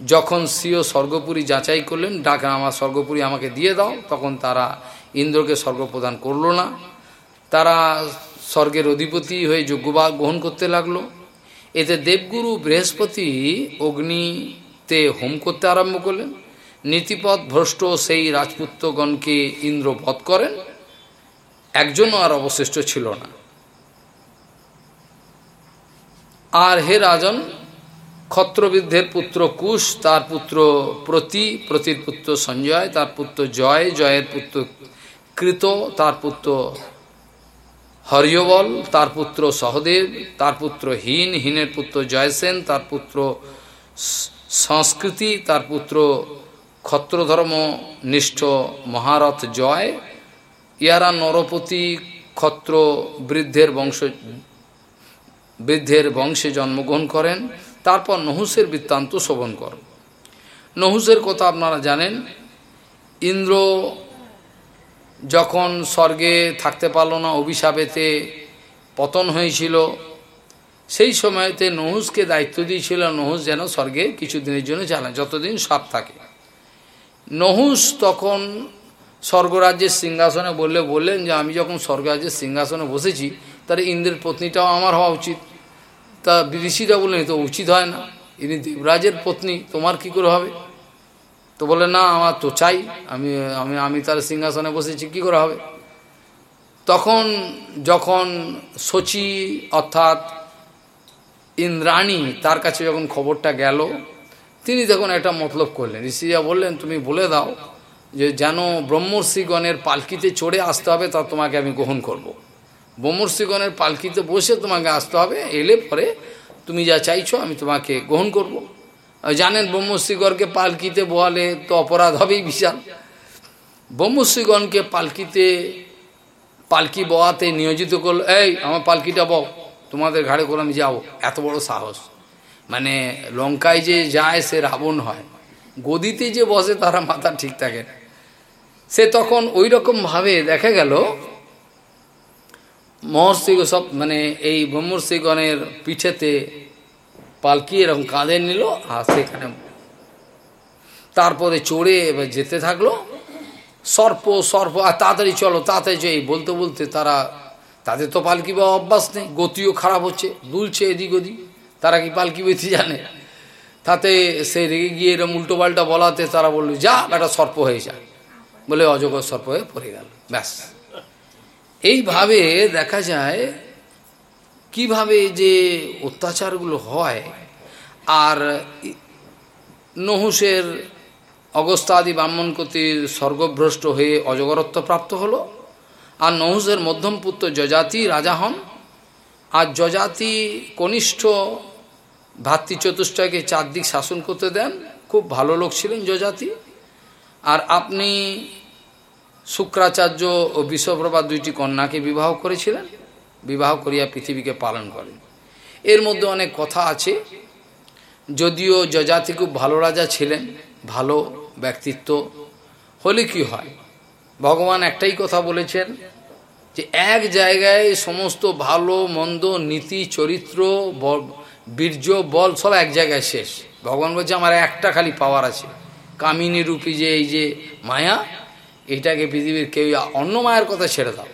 যখন সিও স্বর্গপুরী যাচাই করলেন ডাকেন আমার স্বর্গপুরী আমাকে দিয়ে দাও, তখন তারা ইন্দ্রকে স্বর্গ প্রদান করল না। তারা স্বর্গের অধিপতি হয়ে যোগ্যবাদ গ্রহণ করতে লাগল। এতে দেবগুরু বৃহস্পতি অগ্নিতে হোম করতে আরম্ভ করলেন। নীতিপথ ভ্রষ্ট সেই রাজপুত্রগণকে ইন্দ্র বধ করেন। একজনও আর অবশিষ্ট ছিল না। আর হে রাজন, ক্ষত্রবিদ্ধের পুত্র কুশ, তার পুত্র প্রতি, প্রতির পুত্র সঞ্জয়, তার পুত্র জয়, জয়ের পুত্র কৃত, তার পুত্র হরিয়বল, তার পুত্র সহদেব, তার পুত্র হীন, হীনের পুত্র জয়সেন, তার পুত্র সংস্কৃতি, তার পুত্র ক্ষত্রধর্ম নিষ্ঠ মহারথ জয়, ইয়ারা নরপতি ক্ষত্র বৃদ্ধের বংশ, বৃদ্ধের বংশে জন্মগ্রহণ করেন, তারপর নহুসের বৃত্তান্ত শোভন কর। নহুসের কথা আপনারা জানেন, ইন্দ্র যখন স্বর্গে থাকতে পারল না, অভিশাপেতে পতন হয়েছিল, সেই সময়তে নহুসকে দায়িত্ব দিয়েছিল নহুস যেন স্বর্গে কিছুদিনের জন্য চালায়, যতদিন সাপ থাকে। নহুস তখন স্বর্গরাজ্যের সিংহাসনে বললে, বললেন যে, আমি যখন স্বর্গরাজ্যের সিংহাসনে বসেছি, তাহলে ইন্দ্রের পত্নীটাও আমার হওয়া উচিত। তা ঋষিরা বললেন তো উচিত হয় না। ইনি দেবরাজের পত্নী, তোমার কি করে হবে? তো বলে না, আমার তো চাই আমি আমি আমি তার সিংহাসনে বসেছি, কি করে হবে তখন যখন শচী অর্থাৎ ইন্দ্রাণী তার কাছে যখন খবরটা গেল, তিনি তখন একটা মতলব করলেন ঋষিরা বললেন, তুমি বলে দাও যে, যেন ব্রহ্মর্ষিগণের পালকিতে চড়ে আসতে হবে, তা তোমাকে আমি গ্রহণ করব। ব্রহ্মর্ষিগণের পালকিতে বসে তোমাকে আসতে হবে, এলে পরে তুমি যা চাইছো, আমি তোমাকে গ্রহণ করব। জানেন ব্রহ্মশ্রীগণকে পালকিতে বোয়ালে তো অপরাধ হবেই বিশাল। ব্রহ্মশ্রীগণকে পালকিতে, পালকি বোয়াতে নিয়োজিত করল, এই, আমার পালকিটা বও তোমাদের ঘাড়ে করে আমি যাব। এত বড় সাহস। মানে লঙ্কায় যে যায় সে রাবণ হয়, গদিতে যে বসে তারা মাথা ঠিক থাকে সে তখন ওই ভাবে দেখা গেল মহর্ষি সব মানে এই ব্রহ্মর্ষিগণের পিঠেতে পালকি এরকম কাঁধে নিল, আর সেখানে তারপরে চড়ে এবার যেতে থাকল। সর্প সর্প, আর তাড়াতাড়ি চলো, তাড়াতাড়ি এই বলতে বলতে তারা, তাদের তো পালকি বা অভ্যাস নেই, গতিও খারাপ হচ্ছে, দুলছে এদিক ওদিক, তারা কি পালকি বেঁধে জানে? তাতে সে রেগে গিয়ে এরম উল্টো পাল্টা বলাতে তারা বলল, যা, একটা সর্প হয়ে যা। বলে অজগর সর্প হয়ে পড়ে গেল, ব্যাস। এইভাবে দেখা যায় কীভাবে যে অত্যাচারগুলো হয়, আর নহুসের অগস্তাদি ব্রাহ্মণকতির স্বর্গভ্রষ্ট হয়ে অজগরত্ব প্রাপ্ত হলো, আর নহুসের মধ্যম পুত্র যজাতি রাজা হন। আর যজাতি কনিষ্ঠ ভাতৃ চতুষ্টয়কে চারদিক শাসন করতে দেন। খুব ভালো লোক ছিলেন যজাতি। আর আপনি শুক্রাচার্য ও বিশ্বপ্রভা দুইটি কন্যাকে বিবাহ করেছিলেন। বিবাহ করিয়া পৃথিবীকে পালন করেন এর মধ্যে অনেক কথা আছে। যদিও যজাতি খুব ভালো রাজা ছিলেন, ভালো ব্যক্তিত্ব, হলে কি হয়? ভগবান একটাই কথা বলেছেন যে এক জায়গায় সমস্ত ভালো, মন্দ, নীতি, চরিত্র বীর্য, বল সব এক জায়গায় শেষ। ভগবান বলছে, আমার একটা খালি পাওয়ার আছে। কামিনী রূপী যে, এই যে মায়া, এটাকে পৃথিবীর কেউ অন্য মায়ের কথা ছেড়ে দাও।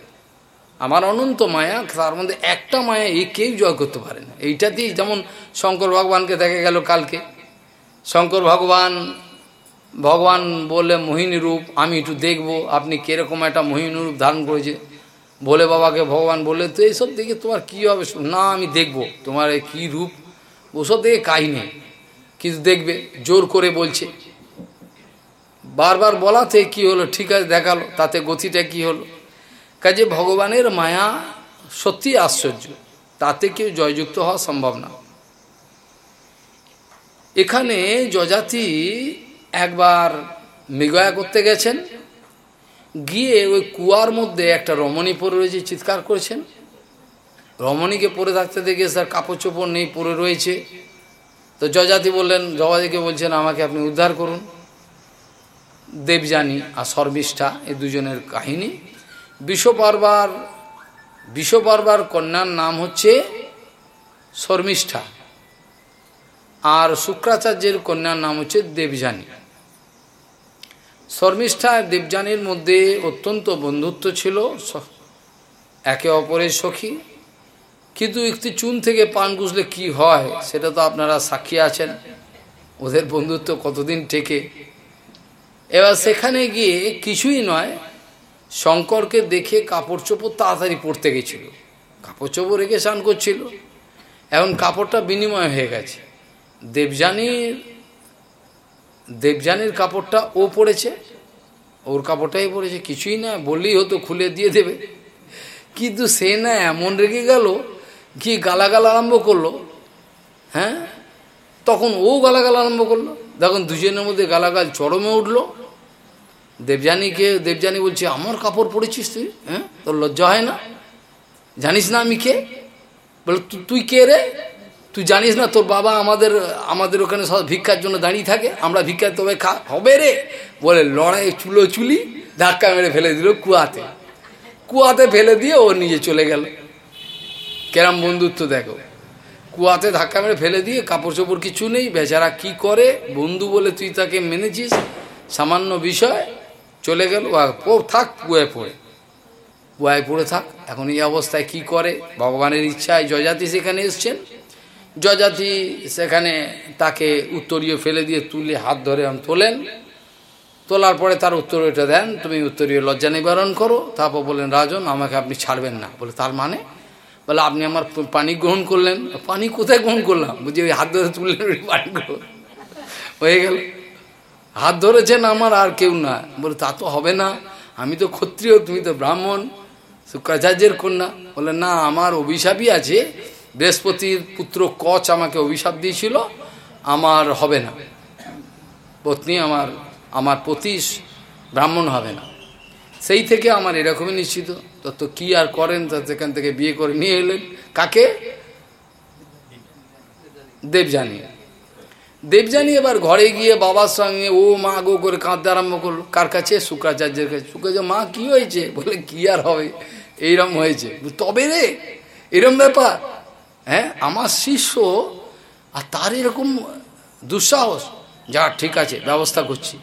আমার অনন্ত মায়া, তার মধ্যে একটা মায়া এই কেউ জয় করতে পারে না। এইটাতেই যেমন শঙ্কর ভগবানকে দেখা গেল কালকে। শঙ্কর ভগবান ভগবান বলে মোহিনী রূপ, আমি একটু দেখব আপনি কীরকম একটা মোহিনী রূপ ধারণ করেছে। বলে বাবাকে ভগবান বললে, তো এইসব দেখে তোমার কি হবে? না, আমি দেখব তোমার কি রূপ। ওসব দেখে কাই নেই দেখবে, জোর করে বলছে। বারবার বলাতে কি হলো? ঠিক আছে, দেখাল, তাতে গতিটা কি হলো? কাজে ভগবানের মায়া সত্যি আশ্চর্য। তাতে কেউ জয়যুক্ত হওয়া সম্ভব না। এখানে যজাতি একবার মৃগয়া করতে গেছেন, গিয়ে ওই কুয়ার মধ্যে একটা রমণী পরে রয়েছে, চিৎকার করেছেন। রমণীকে পরে থাকতে দেখে স্যার কাপড় চোপড় নেই, পরে রয়েছে। তো যজাতি বললেন জবাদিকে বলছেন, আমাকে আপনি উদ্ধার করুন। দেবযানী আর সর্বিষ্ঠা এই দুজনের কাহিনী। বিশ্বপর্বার বিশ্বপর্বার কন্যার নাম হচ্ছে শর্মিষ্ঠা। আর শুক্রাচার্যের কন্যার নাম হচ্ছে দেবযানী। শর্মিষ্ঠা দেবযানীর মধ্যে অত্যন্ত বন্ধুত্ব ছিল একে অপরের সখী। কিন্তু একটি চুন থেকে পান গুজলে কি হয়, সেটা তো আপনারা সাক্ষী আছেন। ওদের বন্ধুত্ব কতদিন টেকে? এবার সেখানে গিয়ে কিছুই নয় শঙ্করকে দেখে কাপড় চোপড় তাড়াতাড়ি পড়তে গেছিল। কাপড় চোপড় রেখে স্নান করছিল। এখন কাপড়টা বিনিময় হয়ে গেছে। দেবযানীর দেবযানীর কাপড়টা ও পড়েছে। ওর কাপড়টাই পড়েছে। কিছুই না, বললেই হতো খুলে দিয়ে দেবে। কিন্তু সে না এমন রেগে গেল কি গালাগাল আরম্ভ করল। হ্যাঁ? তখন ও গালাগাল আরম্ভ করল। দেখুন, দুজনের মধ্যে গালাগাল চরমে উঠল। দেবযানীকে, দেবযানী বলছে, আমার কাপড় পরেছিস তুই? হ্যাঁ? তোর লজ্জা হয় না? জানিস না আমি কে? বলে তুই কে রে? তুই জানিস না তোর বাবা আমাদের আমাদের ওখানে সব ভিক্ষার জন্য দাঁড়িয়ে থাকে? আমরা ভিক্ষা তবে খা, হবে রে? বলে, লড়াই চুলো চুলি ধাক্কা মেরে ফেলে দিল কুয়াতে। কুয়াতে ফেলে দিয়ে ও নিজে চলে গেল। কেরাম বন্ধুত্ব দেখো। কুয়াতে ধাক্কা মেরে ফেলে দিয়ে কাপড় চোপড় কিছু নেই। বেচারা কি করে? বন্ধু বলে তুই তাকে মেনেছিস? সামান্য বিষয়। চলে গেল থাক কুয়ায় পড়ে। কুয়ায় পড়ে থাক, এখন এই অবস্থায় কি করে? ভগবানের ইচ্ছায় জজাতি সেখানে এসছেন। যজাতি সেখানে তাকে উত্তরীয় ফেলে দিয়ে তুলে হাত ধরে আমি তোলেন। তোলার পরে তার উত্তরীয়টা দেন, তুমি উত্তরীয় লজ্জা নিবারণ করো। তারপর বললেন, রাজন, আমাকে আপনি ছাড়বেন না। বলে, তার মানে? বলে, আপনি আমার পানি গ্রহণ করলেন। পানি কোথায় গ্রহণ করলাম? বুঝি ওই হাত ধরে তুললেন পানি গ্রহণ হয়ে গেল। হাত ধরেছেন আমার আর কেউ না। বলে, তা তো হবে না। আমি তো ক্ষত্রিয়, তুমি তো ব্রাহ্মণ। শুক্রাচার্যের কন্যা। বলে, না, আমার অভিশাপই আছে। বৃহস্পতির পুত্র কচ আমাকে অভিশাপ দিয়েছিল। আমার হবে না। পত্নী আমার আমার পতি ব্রাহ্মণ হবে না। সেই থেকে আমার এরকমই নিশ্চিত। তত কি আর করেন? তা সেখান থেকে বিয়ে করে নিয়ে এলেন। কাকে? দেবযানী। দেবযানী এবার ঘরে গিয়ে বাবার সঙ্গে, ও মা গো, করে কাঁদতে আরম্ভ করল। কার কাছে? শুক্রাচার্যের কাছে। শুক্রাচার্য, মা, কি হয়েছে? বলে, কি আর হবে? এইরকম হয়েছে। তবে রে, এরম ব্যাপার? হ্যাঁ আমার শিষ্য আর তার এরকম দুঃসাহস? যা, ঠিক আছে, ব্যবস্থা করছি।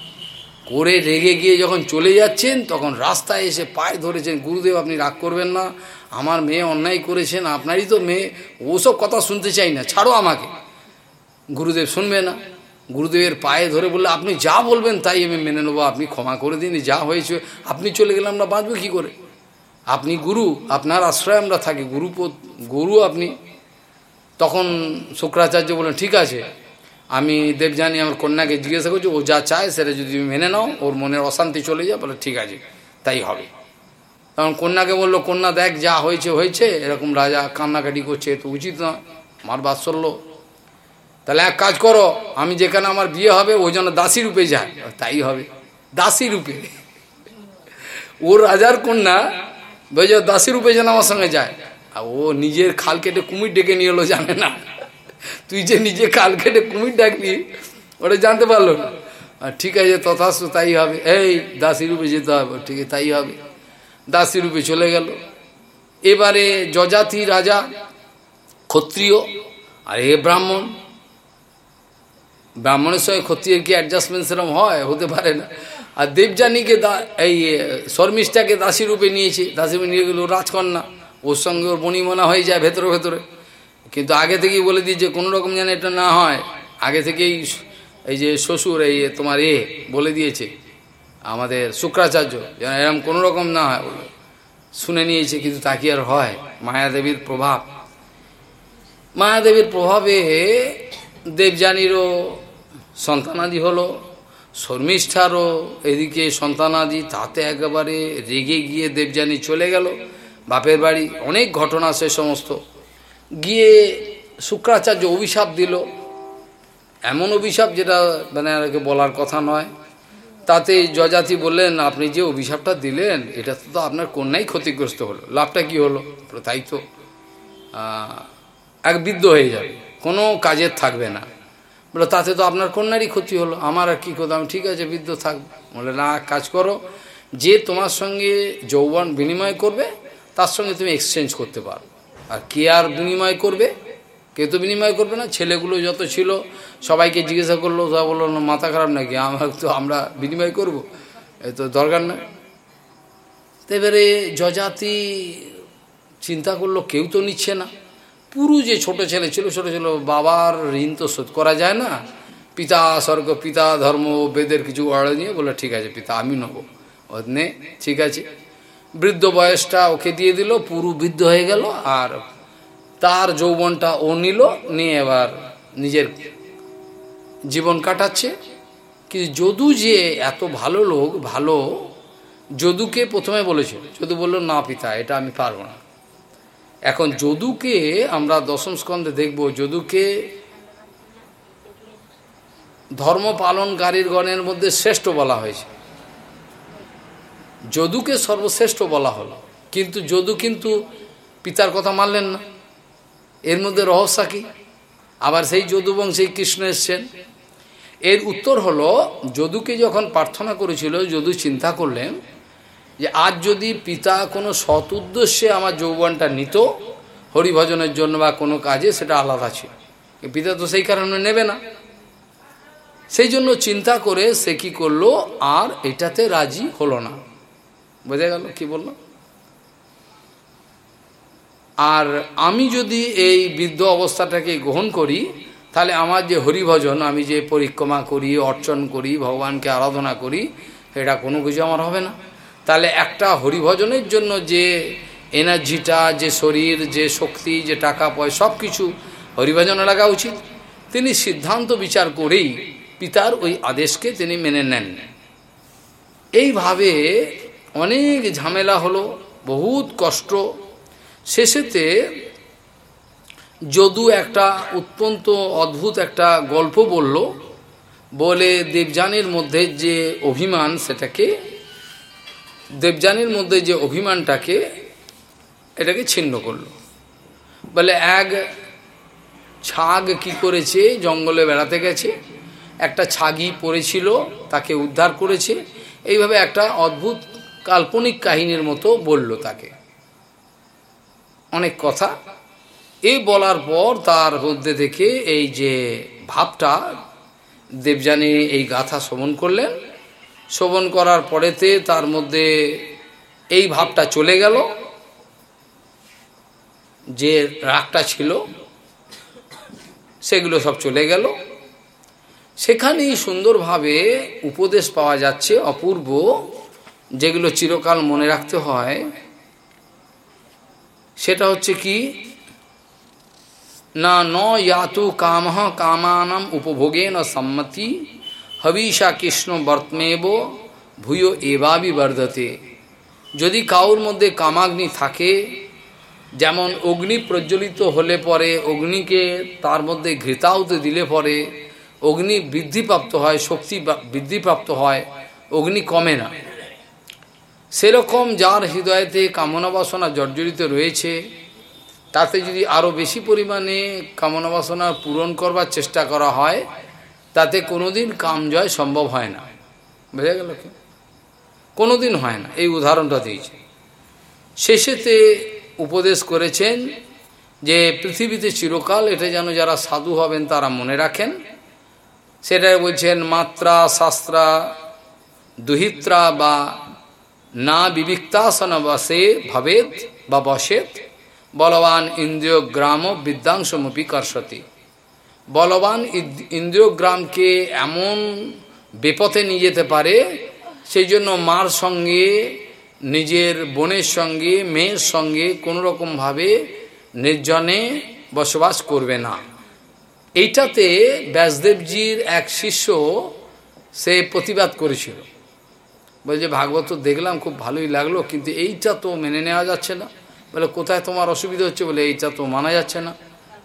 করে রেগে গিয়ে যখন চলে যাচ্ছেন, তখন রাস্তায় এসে পায়ে ধরেছেন। গুরুদেব, আপনি রাগ করবেন না। আমার মেয়ে অন্যায় করেছেন, আপনারই তো মেয়ে। ওসব কথা শুনতে চাই না, ছাড়ো আমাকে। গুরুদেব শুনবে না। গুরুদেবের পায়ে ধরে বললে, আপনি যা বলবেন তাই আমি মেনে নেব, আপনি ক্ষমা করে দিন, যা হয়েছে, আপনি চলে গেলে আমরা বাঁচবো কী করে? আপনি গুরু, আপনার আশ্রয় আমরা থাকি গুরু গুরু আপনি। তখন শুক্রাচার্য বলেন ঠিক আছে, আমি দেবযানী আমার কন্যাকে জিজ্ঞাসা করছি, ও যা চায় সেটা যদি মেনে নাও, ওর মনের অশান্তি চলে যায় বলে, ঠিক আছে, তাই হবে। তখন কন্যাকে বলল, কন্যা দেখ যা হয়েছে হয়েছে, এরকম রাজা কান্নাকাটি করছে তো উচিত নয় আমার বাৎসল্য তাহলে এক কাজ করো, আমি যেখানে আমার বিয়ে হবে ওই জন্য দাসী রূপে যায়। তাই হবে। দাসী রূপে। ও রাজার কন্যা বলছে দাসী রূপে যেন আমার সঙ্গে যায়। আর ও নিজের খাল কেটে কুমির ডেকে নিয়ে এলো, জানে না। তুই যে নিজে খাল কেটে কুমির ডাকলি, ওটা জানতে পারল না। ঠিক আছে তথাস্থ তাই হবে। এই, দাসী রূপে যেতে হবে। ঠিক আছে, তাই হবে। দাসী রূপে চলে গেল। এবারে যজাতি রাজা, ক্ষত্রিয়, আর এ ব্রাহ্মণ ব্রাহ্মণের সঙ্গে ক্ষত্রিয়ের কি অ্যাডজাস্টমেন্ট সেরকম হয়? হতে পারে না। আর দেবযানীকে এই শর্মিষ্ঠাকে দাসী রূপে নিয়েছে। দাসী নিয়ে গেল রাজকন্যা। ওর সঙ্গে ওর বনিমনা হয়ে যায় ভেতরে ভেতরে। কিন্তু আগে থেকেই বলে দিই যে কোনো রকম যেন এটা না হয়। আগে থেকেই এই যে শ্বশুর, এই তোমার এ বলে দিয়েছে, আমাদের শুক্রাচার্য, যেন এরকম কোনো রকম না হয়। শুনে নিয়েছে, কিন্তু তা কি আর হয়? মায়াদেবীর প্রভাব। মায়াদেবীর প্রভাবে দেবযানীরও সন্তানাদি হলো, শর্মিষ্ঠারও এদিকে সন্তানাদি তাতে একেবারে রেগে গিয়ে দেবযানী চলে গেল। বাপের বাড়ি, অনেক ঘটনা সে সমস্ত। গিয়ে শুক্রাচার্য অভিশাপ দিল। এমন অভিশাপ যেটা মানে বলার কথা নয়। তাতে যজাতি বললেন, আপনি যে অভিশাপটা দিলেন, এটা তো আপনার কন্যাই ক্ষতিগ্রস্ত হলো। লাভটা কি হলো? তাই তো এক বৃদ্ধ হয়ে যাবে। কোনো কাজের থাকবে না। বলে, তাতে তো আপনার কন্যারই ক্ষতি হলো, আমার আর কী করতাম ঠিক আছে, বৃদ্ধ থাকবে বলে, না কাজ করো, যে তোমার সঙ্গে যৌবন বিনিময় করবে, তার সঙ্গে তুমি এক্সচেঞ্জ করতে পারো। আর কে আর বিনিময় করবে? কে তো বিনিময় করবে না? ছেলেগুলো যত ছিল, সবাইকে জিজ্ঞাসা করল তা বলল, না, মাথা খারাপ নাকি? আমার তো, আমরা বিনিময় করব। এ তো দরকার না। এবারে যজাতি চিন্তা করল, কেউ তো নিচ্ছে না। পুরু যে ছোট ছেলে ছিল, ছোট ছিল, বাবার ঋণ তো শোধ করা যায় না। পিতা, স্বর্গ, পিতা, ধর্ম, বেদের কিছু অড়ে নিয়ে বলে ঠিক আছে পিতা, আমি নেব। নে ঠিক আছে। বৃদ্ধ বয়সটা ওকে দিয়ে দিল, পুরু বৃদ্ধ হয়ে গেল, আর তার যৌবনটা ও নিল, নিয়ে এবার নিজের জীবন কাটাচ্ছে। কিন্তু যদু যে এত ভালো লোক, ভালো, যদুকে প্রথমে বলেছিল যদু বলল, না পিতা, এটা আমি পারব না। এখন যদুকে আমরা দশম স্কন্ধে দেখব। যদুকে ধর্ম পালনকারীর গণের মধ্যে শ্রেষ্ঠ বলা হয়েছে। যদুকে সর্বশ্রেষ্ঠ বলা হলো। কিন্তু যদু কিন্তু পিতার কথা মানলেন না। এর মধ্যে রহস্য কি? আবার সেই যদুবংশী কৃষ্ণ এসছেন। এর উত্তর হলো, যদুকে যখন প্রার্থনা করেছিল, যদু চিন্তা করলেন যে আজ যদি পিতা কোনো সৎ উদ্দেশ্যে আমার যৌবনটা নিত, হরিভজনের জন্য বা কোনো কাজে, সেটা আলাদা ছিল। পিতা তো সেই কারণে নেবে না। সেই জন্য চিন্তা করে সে কি করল, আর এটাতে রাজি হলো না। বোঝা গেল কি বলল আর আমি যদি এই বৃদ্ধ অবস্থাটাকে গ্রহণ করি, তাহলে আমার যে হরিভজন, আমি যে পরিক্রমা করি, অর্চন করি, ভগবানকে আরাধনা করি, এটা কোনো কিছু আমার হবে না। তাহলে একটা হরিভজনের জন্য যে এনার্জিটা, যে শরীর, যে শক্তি, যে টাকা পয়সা সব কিছু হরিভজনে লাগা উচিত। তিনি সিদ্ধান্ত বিচার করেই পিতার ওই আদেশকে তিনি মেনে নেন। এইভাবে অনেক ঝামেলা হলো, বহুত কষ্ট। শেষেতে যদু একটা অত্যন্ত অদ্ভুত একটা গল্প বলল, বলে দেবযানের মধ্যে যে অভিমান, সেটাকে দেবযানীর মধ্যে যে অভিমানটাকে, এটাকে ছিন্ন করল। বলে, এক ছাগ কি করেছে? জঙ্গলে বেড়াতে গেছে। একটা ছাগি পড়েছিল, তাকে উদ্ধার করেছে। এইভাবে একটা অদ্ভুত কাল্পনিক কাহিনীর মতো বলল তাকে। অনেক কথা। এই বলার পর তার মধ্যে থেকে এই যে ভাবটা, দেবযানী এই গাথা শ্রবণ করলেন। শ্রবণ করার পরেতে তার মধ্যে এই ভাবটা চলে গেল যে রাগটা ছিল, সেগুলো সব চলে গেল। সেখানেই সুন্দরভাবে উপদেশ পাওয়া যাচ্ছে অপূর্ব, যেগুলো চিরকাল মনে রাখতে হয়। সেটা হচ্ছে কি, না ন ইয়াতু কাম কামানাম উপভোগে ন সম্মতি হবিষা কৃষ্ণ বর্তমেব, ভূয় এবাবি বর্ধতে। যদি কাউর মধ্যে কামাগ্নি থাকে, যেমন অগ্নি প্রজ্বলিত হলে পরে, অগ্নিকে তার মধ্যে ঘৃতাউতে দিলে পরে, অগ্নি বৃদ্ধিপ্রাপ্ত হয়, শক্তি বৃদ্ধিপ্রাপ্ত হয়, অগ্নি কমে না। সেরকম যার হৃদয়তে কামনা বাসনা জর্জরিত রয়েছে, তাতে যদি আরও বেশি পরিমাণে কামনা বাসনা পূরণ করবার চেষ্টা করা হয় তাতে কোনোদিন কামজয় সম্ভব হয় না। বোঝা গেল কি? কোনোদিন হয় না। এই উদাহরণটা দিয়েছে। শেষেতে উপদেশ করেছেন যে, পৃথিবীতে চিরকাল এটা যেন যারা সাধু হবেন, তারা মনে রাখেন। সেটা বলছেন, মাত্রা শাস্ত্রা দুহিত্রা বা না বিবিক্তাসন বসে ভবেদ বা বসেত। বলবান ইন্দ্রিয় গ্রাম বিদ্যাংশমপি কর্ষতি। বলবান ইন্দ্রিয় গ্রামকে এমন বেপথে নিয়ে যেতে পারে, সেই জন্য মার সঙ্গে, নিজের বোনের সঙ্গে, মেয়ের সঙ্গে কোনো কোনোরকমভাবে নির্জনে বসবাস করবে না। এইটাতে ব্যাসদেবজির এক শিষ্য সে প্রতিবাদ করেছিল। বলছে ভাগবত দেখলাম, খুব ভালোই লাগল, কিন্তু এইটা তো মেনে নেওয়া যাচ্ছে না। বলে, কোথায় তোমার অসুবিধা হচ্ছে? বলে, এইটা তো মানা যাচ্ছে না।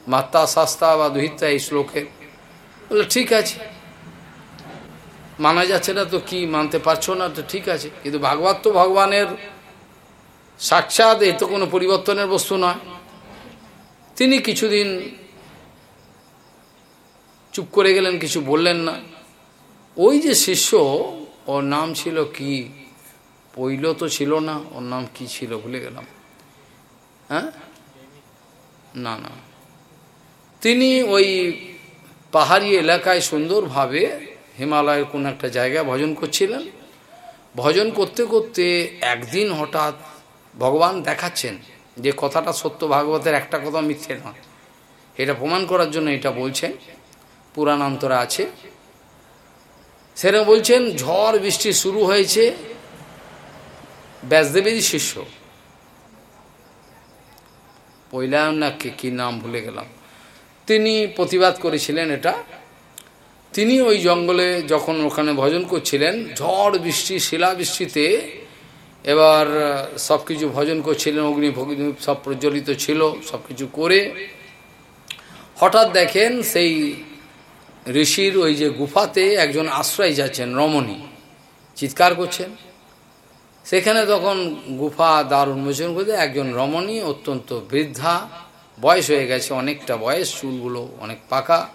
মাত্রা শাস্তা বা দুহিতা এই শ্লোকে। বলে ঠিক আছে। মানা যাচ্ছে না তো কি, মানতে পারছ না তো ঠিক আছে। কিন্তু ভাগবত তো ভগবানের সাক্ষাৎ, এ তো কোনো পরিবর্তনের বস্তু নয়। তিনি কিছুদিন চুপ করে গেলেন, কিছু বললেন না। ওই যে শিষ্য, ওর নাম ছিল কি? পৈল তো ছিল না, ওর নাম কি ছিল ভুলে গেলাম। হ্যাঁ? না না। তিনি ওই পাহাড়ি এলাকায় সুন্দরভাবে হিমালয়ের কোন একটা জায়গায় ভজন করছিলেন। ভজন করতে করতে একদিন হঠাৎ ভগবান দেখাচ্ছেন যে কথাটা সত্য ভাগবতের একটা কথা মিথ্যে নয়। এটা প্রমাণ করার জন্য এটা বলছেন। পুরাণান্তরা আছে। সেটা বলছেন, ঝড় বৃষ্টি শুরু হয়েছে ব্যাসদেবেরই শিষ্য। পৈলায়ন না কি নাম ভুলে গেলাম। তিনি প্রতিবাদ করেছিলেন এটা। তিনি ওই জঙ্গলে যখন ওখানে ভজন করছিলেন, ঝড় বৃষ্টি শিলাবৃষ্টিতে এবার সব কিছু ভজন করছিলেন, অগ্নি সব প্রজ্বলিত ছিল সব কিছু করে। হঠাৎ দেখেন সেই ঋষির ওই যে গুফাতে একজন আশ্রয় যাচ্ছেন, রমণী। চিৎকার করছেন। সেখানে তখন গুফা দ্বার উন্মোচন করতে একজন রমণী, অত্যন্ত বৃদ্ধা বয়স হয়ে গেছে, অনেকটা বয়স, চুলগুলো অনেক পাকা।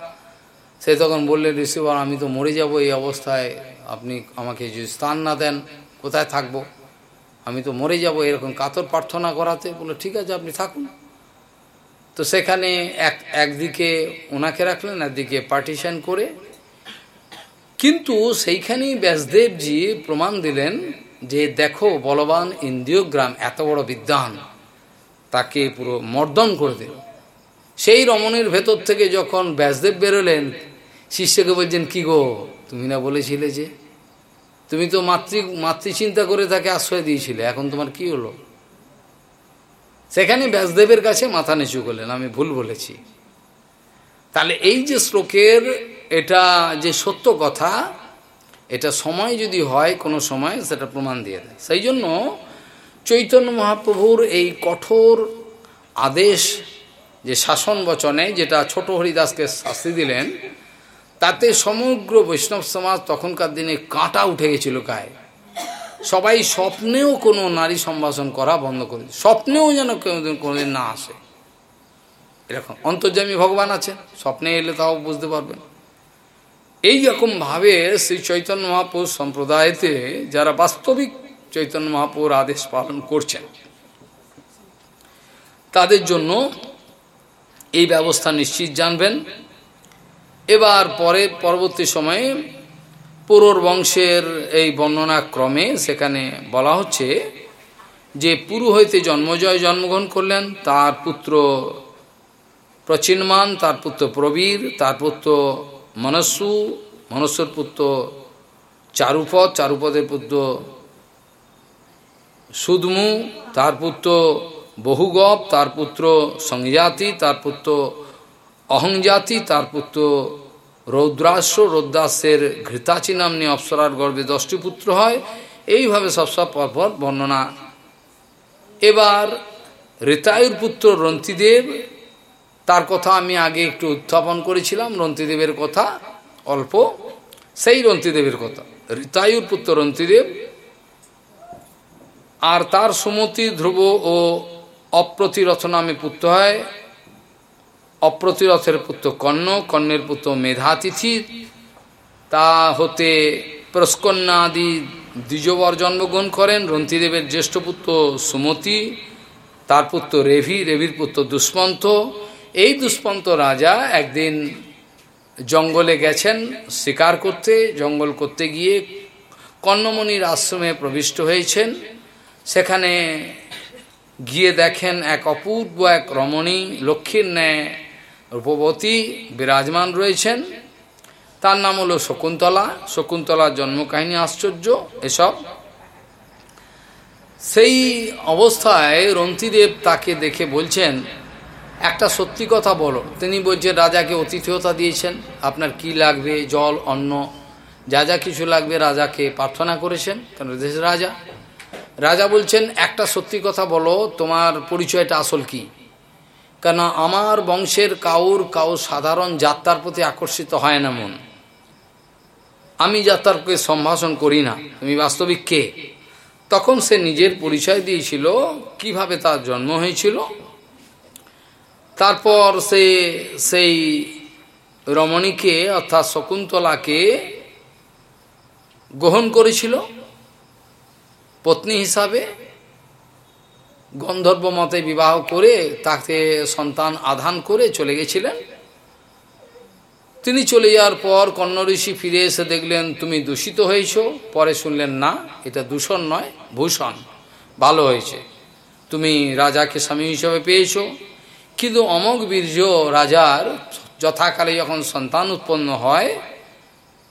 সে তখন বললেন ঋষিবার আমি তো মরে যাব, এই অবস্থায় আপনি আমাকে যদি স্থান না দেন, কোথায় থাকব? আমি তো মরে যাব, এরকম কাতর প্রার্থনা করাতে। বলে ঠিক আছে, আপনি থাকুন। তো সেখানে এক, একদিকে ওনাকে রাখলেন, একদিকে পার্টিশন করে। কিন্তু সেইখানেই ব্যাসদেবজি প্রমাণ দিলেন যে, দেখো, বলবান ইন্দ্রিয়গ্রাম, এত বড় বিদ্যান। তাকে পুরো মর্দন করে দিল। সেই রমণীর ভেতর থেকে যখন ব্যাসদেব বেরোলেন, শিষ্যকে বলছেন, কি গো, তুমি না বলেছিলে যে? তুমি তো মাতৃ, মাতৃচিন্তা করে তাকে আশ্রয় দিয়েছিলে, এখন তোমার কি হলো? সেখানে ব্যাসদেবের কাছে মাথা নিচু করলেন, আমি ভুল বলেছি। তাহলে এই যে শ্লোকের এটা যে সত্য কথা, এটা সময় যদি হয়, কোনো সময় সেটা প্রমাণ দিয়ে দেয়। সেই জন্য চৈতন্য মহাপ্রভুর এই কঠোর আদেশ, যে শাসন বচনে, যেটা ছোট হরিদাসকে শাস্তি দিলেন, তাতে সমগ্র বৈষ্ণব সমাজ তখনকার দিনে কাঁটা উঠে গেছিল গায়ে। সবাই স্বপ্নেও কোনো নারী সম্ভাষণ করা বন্ধ করে স্বপ্নেও যেন কোনোদিন কোনোদিন না আসে। এরকম অন্তর্যামী ভগবান আছেন, স্বপ্নে এলে তাও বুঝতে পারবেন। এই রকমভাবে শ্রী চৈতন্য মহাপুর সম্প্রদায়তে যারা বাস্তবিক চৈতন্য মহাপুর আদেশ পালন করছেন। তাদের জন্য এই ব্যবস্থা নিশ্চিত জানবেন। এবার পরে পরবর্তী সময়ে পুরোর বংশের এই বর্ণনা ক্রমে সেখানে বলা হচ্ছে যে পুরু হইতে জন্মজয় জন্মগ্রহণ করলেন, তার পুত্র প্রচিনমান তার পুত্র প্রবীর, তার পুত্র মনস্যু, মনস্যর পুত্র চারুপদ, চারুপদের পুত্র সুদমু তার পুত্র বহুগপ তার পুত্র সংজাতি, তার পুত্র অহংজাতি, তার পুত্র রৌদ্রাস্য, রৌদ্রাস্যের ঘৃতাচি নামনি অপ্সরার গর্বে দশটি পুত্র হয়। এইভাবে সব সব পরপর বর্ণনা। এবার ঋতায়ুর পুত্র রন্তিদেব, তার কথা আমি আগে একটু উত্থাপন করেছিলাম, রন্তিদেবের কথা অল্প। সেই রন্তিদেবের কথা। ঋতায়ুর পুত্র রন্তিদেব আর তার সুমতি ধ্রুব ও অপ্রতিরথ নামে পুত্র হয়। অপ্রতিরথের পুত্র কর্ণ, কর্ণের পুত্র মেধাতিথি। তা হতে প্রস্কন্যা আদি দ্বিজবর জন্মগ্রহণ করেন। রন্তিদেবের জ্যেষ্ঠ পুত্র সুমতি, তার পুত্র রেভি, রেভির পুত্র দুষ্মন্ত এই দুষ্মন্ত রাজা একদিন জঙ্গলে গেছেন শিকার করতে। জঙ্গল করতে গিয়ে কর্ণমণির আশ্রমে প্রবিষ্ট হয়েছেন। সেখানে গিয়ে দেখেন এক অপূর্ব এক রমণী, লক্ষ্মীর ন্যায় রূপবতী, বিরাজমান রয়েছেন। তার নাম হলো শকুন্তলা। শকুন্তলার জন্মকাহিনী আশ্চর্য, এসব। সেই অবস্থায় রন্তিদেব তাকে দেখে বলছেন, একটা সত্যি কথা বলো। তিনি বলছেন, রাজাকে অতিথিয়তা দিয়েছেন। আপনার কি লাগবে? জল, অন্ন, যা যা কিছু লাগবে রাজাকে প্রার্থনা করেছেন। কেন দেশের রাজা? রাজা বলছেন, একটা সত্যি কথা বলো, তোমার পরিচয়টা আসল কি? কেন আমার বংশের কাউর কাউর সাধারণ যাত্রার প্রতি আকর্ষিত হয় না মন। আমি যাত্রাকে সম্ভাষণ করি না। তুমি বাস্তবিক কে? তখন সে নিজের পরিচয় দিয়েছিল, কীভাবে তার জন্ম হয়েছিল। তারপর সে সেই রমণীকে অর্থাৎ শকুন্তলাকে গ্রহণ করেছিল। পত্নী হিসাবে গন্ধর্ব মতে বিবাহ করে তাকে সন্তান আধান করে চলে গেছিলেন। তিনি চলে যাওয়ার পর কন্ন ঋষি ফিরে এসে দেখলেন, তুমি দূষিত হয়েছ। পরে শুনলেন, না, এটা দূষণ নয়, ভূষণ। ভালো হয়েছে। তুমি রাজাকে স্বামী হিসেবে পেয়েছ। কিন্তু অমক বীর্য রাজার যথাকালে যখন সন্তান উৎপন্ন হয়,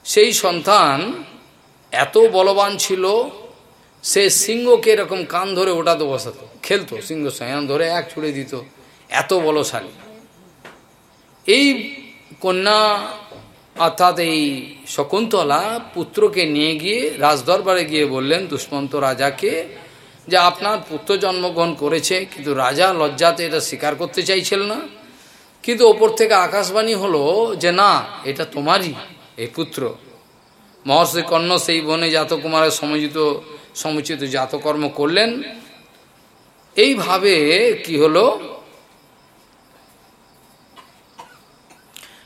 সেই সন্তান এত বলবান ছিল সে সিংহকে এরকম কান ধরে ওটাতে বসাতো, খেলতো, সিংহ সঙ্গে ধরে এক ছুড়ে দিত, এত বলশালী। এই কন্যা অর্থাৎ এই শকুন্তলা পুত্রকে নিয়ে গিয়ে রাজদরবারে গিয়ে বললেন, দুষ্মন্ত রাজাকে, যে আপনার পুত্র জন্মগ্রহণ করেছে, কিন্তু রাজা লজ্জাতে এটা স্বীকার করতে চাইছিল না। কিন্তু ওপর থেকে আকাশবাণী হলো যে, না, এটা তোমারই, এই পুত্র। মহর্ষি কর্ণ সেই বনে জাতকুমারের সমজিত সমুচিত জাতকর্ম করলেন। এইভাবে কি হলো?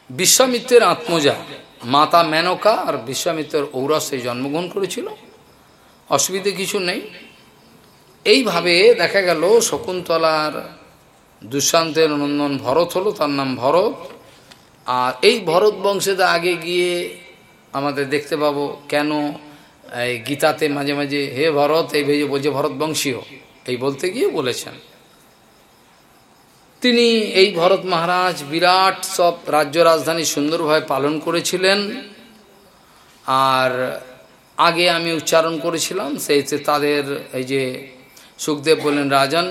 বিশ্বামিত্রের আত্মজা, মাতা মেনকা আর বিশ্বামিত্রের ঔরসে জন্মগ্রহণ করেছিল। অসুবিধে কিছু নেই। এইভাবে দেখা গেল, শকুন্তলার দুঃশান্তের নন্দন ভরত হলো, তার নাম ভরত। আর এই ভরত বংশেতে আগে গিয়ে আমাদের দেখতে পাবো কেন এই গীতাতে মাঝে মাঝে, হে ভরত, এই ভেজে বলছে ভরত বংশীয় এই বলতে গিয়ে বলেছেন। তিনি এই ভরত মহারাজ বিরাট সব রাজ্য রাজধানী সুন্দরভাবে পালন করেছিলেন। আর আগে আমি উচ্চারণ করেছিলাম, সেই তাদের এই যে সুখদেব বললেন, রাজন,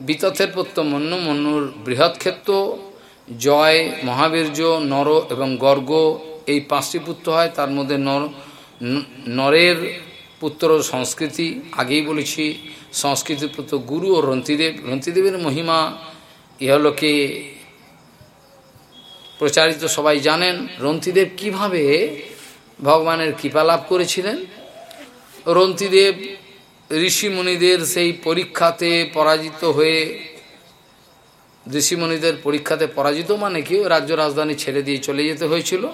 বিতথের পত্য মন্য মন্নুর বৃহৎ ক্ষেত্র, জয়, মহাবীর্য, নর এবং গর্গ, এই পাঁচটি পুত্র হয়, তার মধ্যে নর নরের পুত্র সংস্কৃতি, আগেই বলেছি সংস্কৃতির পুত্র গুরু ও রন্তিদেব। রন্তিদেবের মহিমা ইহলোকে প্রচারিত সবাই জানেন। রন্তিদেব কীভাবে ভগবানের কৃপা লাভ করেছিলেন? রন্তিদেব ঋষিমুনিদের সেই পরীক্ষাতে পরাজিত হয়ে ঋষিমণিদের পরীক্ষাতে পরাজিত মানে কি? রাজ্য রাজধানী ছেড়ে দিয়ে চলে যেতে হয়েছিল।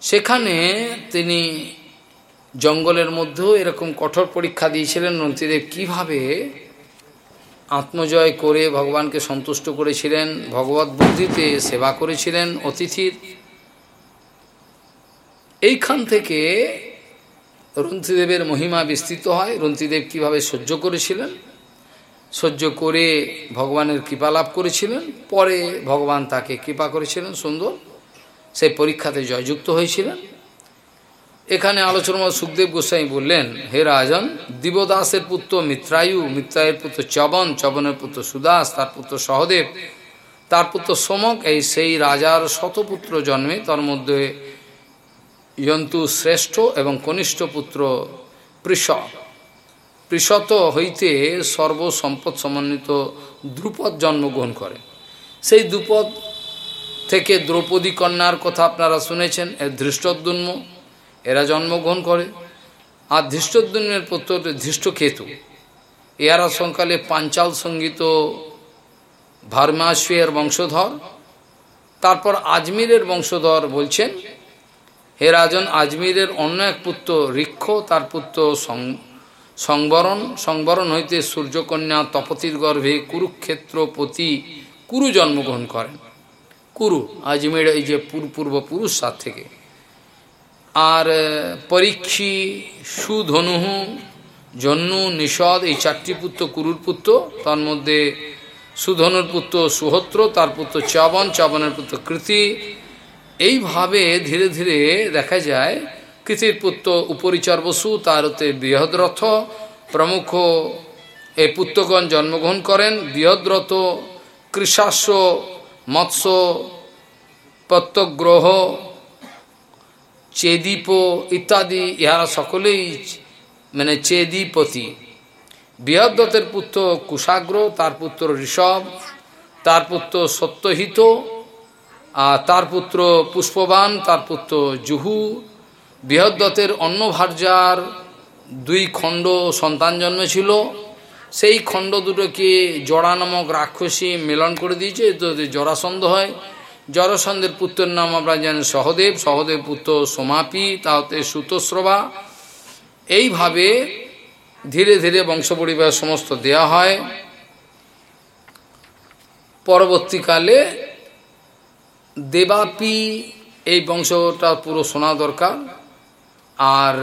সেখানে তিনি জঙ্গলের মধ্যেও এরকম কঠোর পরীক্ষা দিয়েছিলেন নন্তিদেব কীভাবে আত্মজয় করে ভগবানকে সন্তুষ্ট করেছিলেন, ভগবত বুদ্ধিতে সেবা করেছিলেন অতিথির? এইখান থেকে রন্তিদেবের মহিমা বিস্তৃত হয়। রন্তিদেব কীভাবে সহ্য করেছিলেন? সহ্য করে ভগবানের কৃপা লাভ করেছিলেন। পরে ভগবান তাকে কৃপা করেছিলেন, সুন্দর। সেই পরীক্ষাতে জয়যুক্ত হয়েছিলেন এখানে আলোচনা সুখদেব গোস্বাই বললেন, হে রাজন, দিবদাসের পুত্র মিত্রায়ু, মিত্রায়ের পুত্র চবন, চবনের পুত্র সুদাস, তার পুত্র সহদেব, তার পুত্র সমক, এই সেই রাজার শতপুত্র জন্মে, তার মধ্যে ইয়ন্তু শ্রেষ্ঠ এবং কনিষ্ঠ পুত্র পৃষ পৃষত হইতে সর্বসম্পদ সমন্বিত দ্রুপদ জন্মগ্রহণ করে। সেই দ্রুপদ থেকে দ্রৌপদী কন্যার কথা আপনারা শুনেছেন এর ধৃষ্টদ্যুন্ম এরা জন্মগ্রহণ করে। আর ধৃষ্টদ্যুন্মের পুত্র ধৃষ্টকেতু। এরা সংকালে পাঞ্চাল সংগীত ভার্মাশ্বের বংশধর। তারপর আজমিরের বংশধর বলছেন, হে রাজন, আজমিরের অন্য এক পুত্র ঋক্ষ তার পুত্র সংবরণ সংবরণ হইতে সূর্যকন্যা তপতির গর্ভে কুরুক্ষেত্রপতি কুরু জন্মগ্রহণ করেন। কুরু, আজমির এই যে পূর্বপুরুষ সাত থেকে। আর পরীক্ষী সুধনুহু, জন্নু, নিষদ, এই চারটি পুত্র কুরুর পুত্র, তার মধ্যে সুধনুর পুত্র সুহত্র, তার পুত্র চাবন, চাবনের পুত্র কৃতি। এইভাবে ধীরে ধীরে দেখা যায়, কৃতির পুত্র উপরিচর বসু, তার হতে বৃহদ্রথ। প্রমুখ এই পুত্রগণ জন্মগ্রহণ করেন। বৃহদ্রথ কৃষাস্য মৎস্য, প্রত্যগ্রহ, চেদীপ ইত্যাদি, ইহারা সকলেই মানে চেদীপতি। বৃহদ্রথের পুত্র কুশাগ্র, তার পুত্র ঋষভ, তার পুত্র সত্যহিত আর তার পুত্র পুষ্পবান, তার পুত্র জুহু। বৃহদ্দত্তের অন্য ভার্যার দুই খণ্ড সন্তান জন্মেছিল। সেই খণ্ড দুটোকে জড়া নামক রাক্ষসী মিলন করে দিয়েছে তো জরাসন্ধ হয়। জরাসন্ধের পুত্রের নাম আমরা জানি সহদেব সহদেব পুত্র সোমাপি তাহতে সুতস্রবা। এইভাবে ধীরে ধীরে বংশ পরিবার সমস্ত দেয়া হয়। পরবর্তীকালে দেবাপি এই বংশটা পুরো শোনা দরকার। আর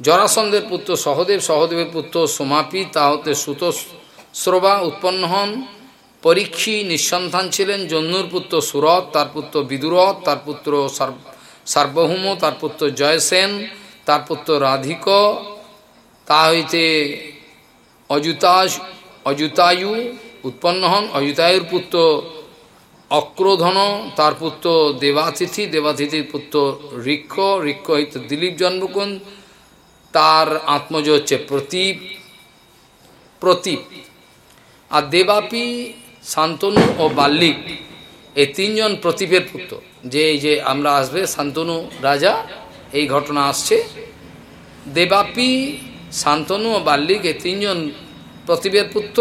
জরাসন্ধের পুত্র, সহদেব, সহদেবের পুত্র সোমাপি তা হতে সুতশ্রবা উৎপন্ন হন। পরীক্ষী নিঃসন্তান ছিলেন। জন্নুর পুত্র সুরত তার পুত্র বিদুরথ, তার পুত্র সার্বভৌম, তার পুত্র জয়সেন, তার পুত্র রাধিক, তা হইতে অযুতাস অযুতায়ু উৎপন্ন হন। অযুতায়ুর পুত্র অক্রোধন, তার পুত্র দেবাতিথি, দেবাতিথির পুত্র ঋক্ষ ঋক্ষ হইতে দিলীপ জন্মগ্রহণ তার আত্মজ হচ্ছে প্রতীপ প্রতীপ। আর দেবাপি, শান্তনু ও বাল্লিক, এই তিনজন প্রতীপের পুত্র। যে এই যে আমরা আসবে, শান্তনু রাজা, এই ঘটনা আসছে। দেবাপি, শান্তনু ও বাল্লিক, এই তিনজন প্রতীপের পুত্র।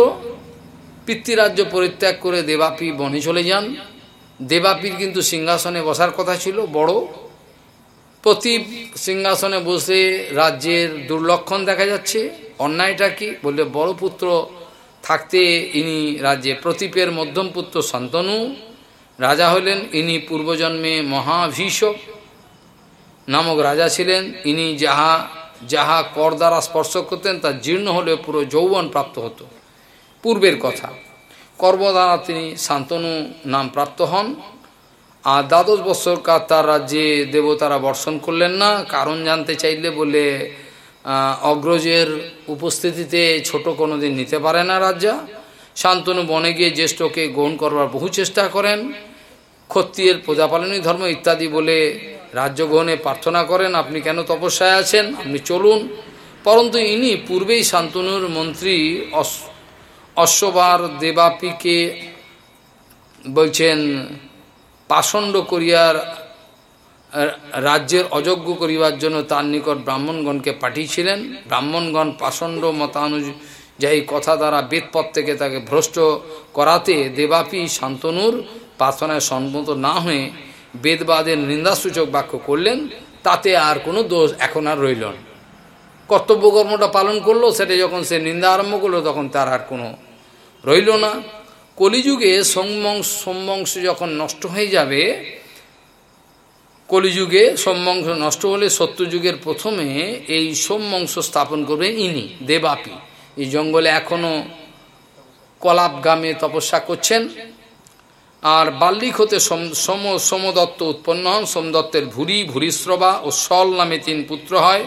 পিতৃরাজ্য পরিত্যাগ করে দেবাপি বনে চলে যান। দেবাপির কিন্তু সিংহাসনে বসার কথা ছিল, বড়। প্রতি সিংহাসনে বসে রাজ্যের দুর্লক্ষণ দেখা যাচ্ছে। অন্যায়টা কি? বললে বড় পুত্র থাকতে ইনি রাজ্যে প্রতীপের মধ্যম পুত্র শান্তনু, রাজা হলেন ইনি পূর্বজন্মে মহাভীষক নামক রাজা ছিলেন। ইনি যাহা যাহা কর দ্বারা স্পর্শ করতেন, তা জীর্ণ হলে পুরো যৌবন প্রাপ্ত হতো। পূর্বের কথা কর্ম দ্বারা তিনি শান্তনু নাম প্রাপ্ত হন। আর দ্বাদশ বৎসরকার তার রাজ্যে দেবতারা বর্ষণ করলেন না। কারণ জানতে চাইলে বলে অগ্রজের উপস্থিতিতে ছোট কোনো দিন নিতে পারে না রাজা। শান্তনু বনে গিয়ে জ্যেষ্ঠকে গ্রহণ করবার বহু চেষ্টা করেন। ক্ষত্রিয়ের প্রজাপালনী ধর্ম ইত্যাদি বলে রাজ্য গ্রহণে প্রার্থনা করেন, আপনি কেন তপস্যায় আছেন? আপনি চলুন। পরন্তু ইনি পূর্বেই শান্তনুর মন্ত্রী অশ্ববার দেবাপীকে বলছেন পাষণ্ড করিয়ার রাজ্যের অযোগ্য করিবার জন্য তার নিকট ব্রাহ্মণগণকে পাঠিয়েছিলেন। ব্রাহ্মণগণ পাষণ্ড মতানুযায়ী কথা দ্বারা বেদপথ থেকে তাকে ভ্রষ্ট করাতে দেবাপি শান্তনুর প্রার্থনায় সম্মত না হয়ে বেদবাদের নিন্দাসূচক বাক্য করলেন, তাতে আর কোনো দোষ এখন আর রইল না। কর্তব্য কর্মটা পালন করল, সেটা যখন সে নিন্দা আরম্ভ করল, তখন তার আর কোনো রইল না। কলিযুগে সোমবংশ সোমবংশ যখন নষ্ট হয়ে যাবে, কলিযুগে সোমবংশ নষ্ট হলে সত্যযুগের প্রথমে এই সোমবংশ স্থাপন করবে ইনি, দেবাপি। এই জঙ্গলে এখনও কলাপ গ্রামে তপস্যা করছেন। আর বাল্লিক হতে সোম সোমদত্ত উৎপন্ন হন। সোমদত্তের ভুরি ভুরিশ্রবা ও সল নামে তিন পুত্র হয়।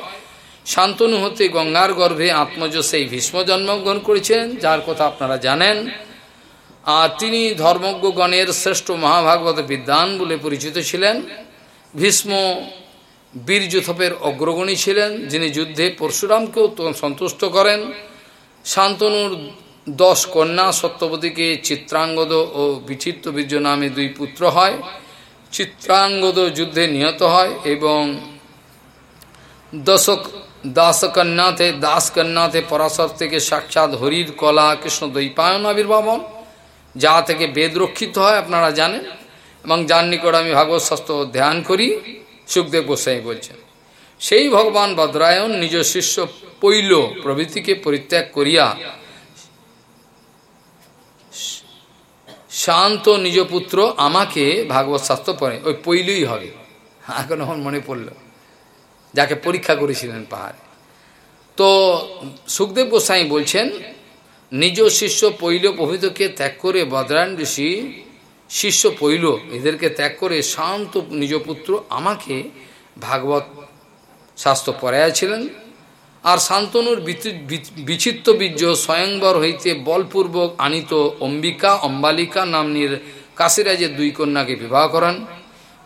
শান্তনু হতে গঙ্গার গর্ভে আত্মজ সেই ভীষ্ম জন্মগ্রহণ করেছেন, যার কথা আপনারা জানেন। আর তিনি ধর্মজ্ঞগণের শ্রেষ্ঠ মহাভাগবত বিদ্যান বলে পরিচিত ছিলেন। ভীষ্ম বীরযুথপের অগ্রগণী ছিলেন, যিনি যুদ্ধে পরশুরামকেও সন্তুষ্ট করেন। শান্তনুর দশ কন্যা সত্যবতীকে চিত্রাঙ্গদ ও বিচিত্র বীর্য নামে দুই পুত্র হয়। চিত্রাঙ্গদ যুদ্ধে নিহত হয় এবং দশক দাসকন্যাতে দাসকন্যাতে পরাশর থেকে সাক্ষাৎ হরির কলা কৃষ্ণ দৈপায়ন আবির্ভাবন যা থেকে বেদ রক্ষিত হয় আপনারা জানেন। এবং যার নিকট আমি ভাগবত শাস্ত্র ধ্যান করি, সুখদেব গোস্বাই বলছেন, সেই ভগবান বদ্রায়ণ নিজ শিষ্য পৈল প্রভৃতিকে পরিত্যাগ করিয়া শান্ত নিজ পুত্র আমাকে ভাগবত শাস্ত্র পড়ে। ওই পৈলই হবে। এখন এখন মনে পড়ল, যাকে পরীক্ষা করেছিলেন পাহাড়ে। তো সুখদেব গোস্বাই বলছেন নিজ শিষ্য পৈল প্রভৃতকে ত্যাগ করে বদ্রায়ণ ঋষি শিষ্য পৈল এদেরকে ত্যাগ করে শান্ত নিজ পুত্র আমাকে ভাগবত শাস্ত্র পড়াইয়াছিলেন। আর শান্তনুর বিচিত্র বীর্য স্বয়ংবর হইতে বলপূর্বক আনিত অম্বিকা অম্বালিকা নামনির কাশিরাজের দুই কন্যাকে বিবাহ করেন।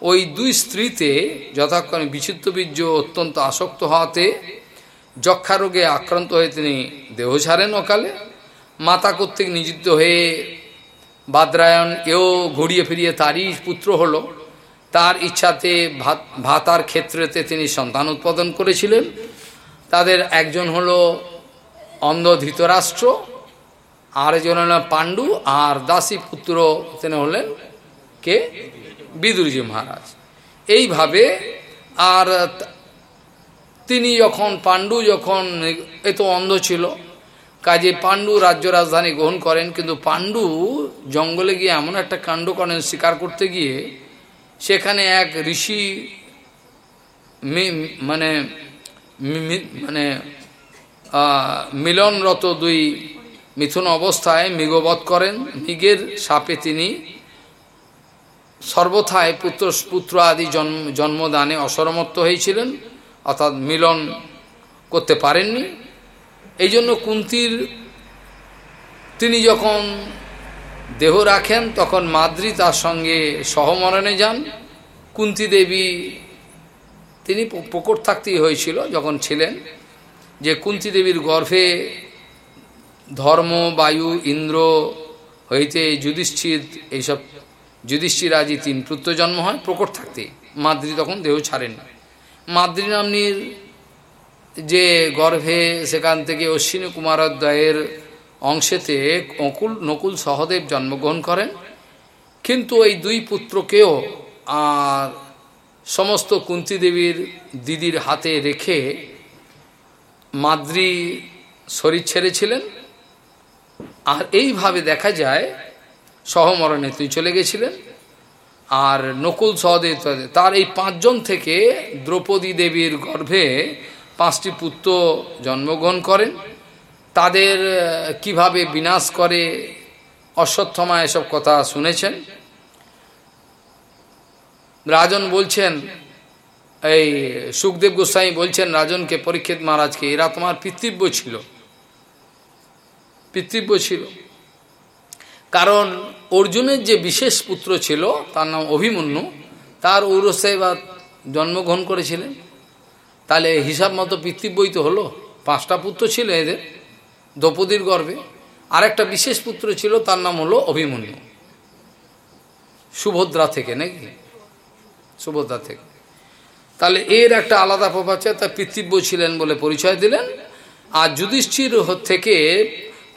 ওই দুই স্ত্রীতে যথাক্ষণে বিচিত্র বীর্য অত্যন্ত আসক্ত হওয়াতে যক্ষারোগে আক্রান্ত হয়ে তিনি দেহ ছাড়েন অকালে। মাতা কর্তৃক নিযুক্ত হয়ে বাদ্রায়ণ এও ঘুরিয়ে ফিরিয়ে তারই পুত্র হল। তার ইচ্ছাতে ভাত ভাতার ক্ষেত্রেতে তিনি সন্তান উৎপাদন করেছিলেন। তাদের একজন হলো অন্ধ ধৃতরাষ্ট্র আর একজন হলেন পাণ্ডু, আর দাসী পুত্র তিনি হলেন কে? বিদুরজি মহারাজ। এইভাবে আর তিনি যখন, পাণ্ডু যখন এত অন্ধ ছিল কাজে পাণ্ডু রাজ্য রাজধানী গ্রহণ করেন, কিন্তু পাণ্ডু জঙ্গলে গিয়ে এমন একটা কাণ্ড করেন, শিকার করতে গিয়ে সেখানে এক ঋষি মানে মানে মিলনরত দুই মিথুন অবস্থায় মৃগবধ করেন। মৃগের সাপে তিনি সর্বথায় পুত্র পুত্র আদি জন্ম, জন্মদানে অসরমত্ত হয়েছিলেন, অর্থাৎ মিলন করতে পারেননি। এই জন্য কুন্তির, তিনি যখন দেহ রাখেন, তখন মাদ্রি তার সঙ্গে সহমরণে যান। কুন্তি দেবী, তিনি প্রকট থাকতেই হয়েছিল যখন ছিলেন, যে কুন্তি দেবীর গর্ভে ধর্ম, বায়ু, ইন্দ্র হইতে যুধিষ্ঠির, এইসব যুধিষ্ঠির আজি তিন পুত্র জন্ম হয় প্রকট থাকতে মাদ্রি তখন দেহ ছাড়েন মাদ্রি নামনির যে গর্ভে সেখান থেকে অশ্বিনী কুমারোদয়ের অংশেতে অকুল নকুল সহদেব জন্মগ্রহণ করেন। কিন্তু এই দুই পুত্রকেও আর সমস্ত কুন্তি দেবীর দিদির হাতে রেখে মাদ্রি শরীর ছেড়েছিলেন। আর এইভাবে দেখা যায়, সহমরণে তুই চলে গেছিলেন। আর নকুল সহদেব তার এই পাঁচজন থেকে দ্রৌপদী দেবীর গর্ভে পাঁচটি পুত্র জন্মগ্রহণ করেন। তাদের কীভাবে বিনাশ করে অশ্বত্থমা এসব কথা শুনেছেন। রাজন বলছেন, এই সুখদেব গোস্বাই বলছেন, রাজনকে পরীক্ষিত মহারাজকে, এরা তোমার পিতৃব্য ছিল। পিতৃব্য ছিল। কারণ অর্জুনের যে বিশেষ পুত্র ছিল, তার নাম অভিমন্যু, তার ঔরসে বা জন্মগ্রহণ করেছিলেন। তাহলে হিসাব মতো পিতৃব্যই তো হলো। পাঁচটা পুত্র ছিল এদের, দ্রৌপদীর গর্ভে। আর একটা বিশেষ পুত্র ছিল, তার নাম হলো অভিমন্যু। সুভদ্রা থেকে নাকি? সুভদ্রা থেকে। তাহলে এর একটা আলাদা প্রভাব তার পিতৃব্য ছিলেন বলে পরিচয় দিলেন। আর যুধিষ্ঠির থেকে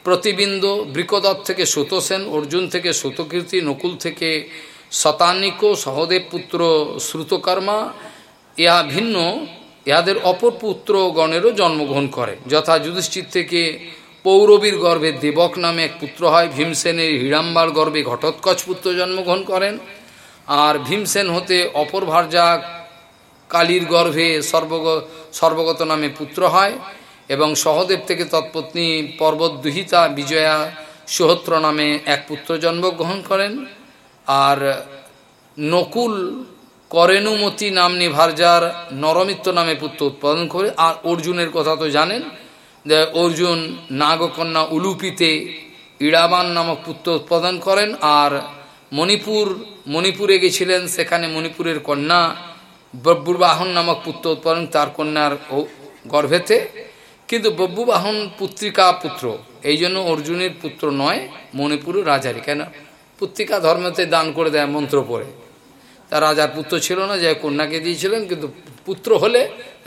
প্রতিবিন্দ, বৃকদত্ত থেকে সুতসেন, অর্জুন থেকে সুতকীর্তি, নকুল থেকে শতানিক, সহদেব পুত্র শ্রুতকর্মা, ইহা ভিন্ন। ইহাদের অপর পুত্র গণেরও জন্মগ্রহণ করে। যথা যুধিষ্ঠির থেকে পৌরবীর গর্ভে দেবক নামে এক পুত্র হয়, ভীমসেনের হিড়াম্বার গর্ভে ঘটোৎকচ পুত্র জন্মগ্রহণ করেন। আর ভীমসেন হতে অপর ভার্যা কালীর গর্ভে সর্বগ, সর্বগত নামে পুত্র হয় এবং সহদেব থেকে তৎপত্নী পর্বতদুহিতা বিজয়া সোহত্র নামে এক পুত্র জন্মগ্রহণ করেন। আর নকুল করেনুমতি নামনি ভার্যার নরমিত্র নামে পুত্র উৎপাদন করে। আর অর্জুনের কথা তো জানেন যে অর্জুন নাগকন্যা উলুপিতে ইড়াবান নামক পুত্র উৎপাদন করেন। আর মণিপুর, মণিপুরে গেছিলেন সেখানে মণিপুরের কন্যা বব্বুবাহন নামক পুত্র উৎপাদন, তার কন্যার গর্ভেতে। কিন্তু বব্বুবাহন পুত্রিকা পুত্র, এই জন্য অর্জুনের পুত্র নয়, মণিপুরের রাজারই। কেন? পুত্রিকা ধর্মতে দান করে দেয় মন্ত্র পড়ে। রাজার পুত্র ছিল না যে কন্যাকে দিয়েছিলেন, কিন্তু পুত্র হলে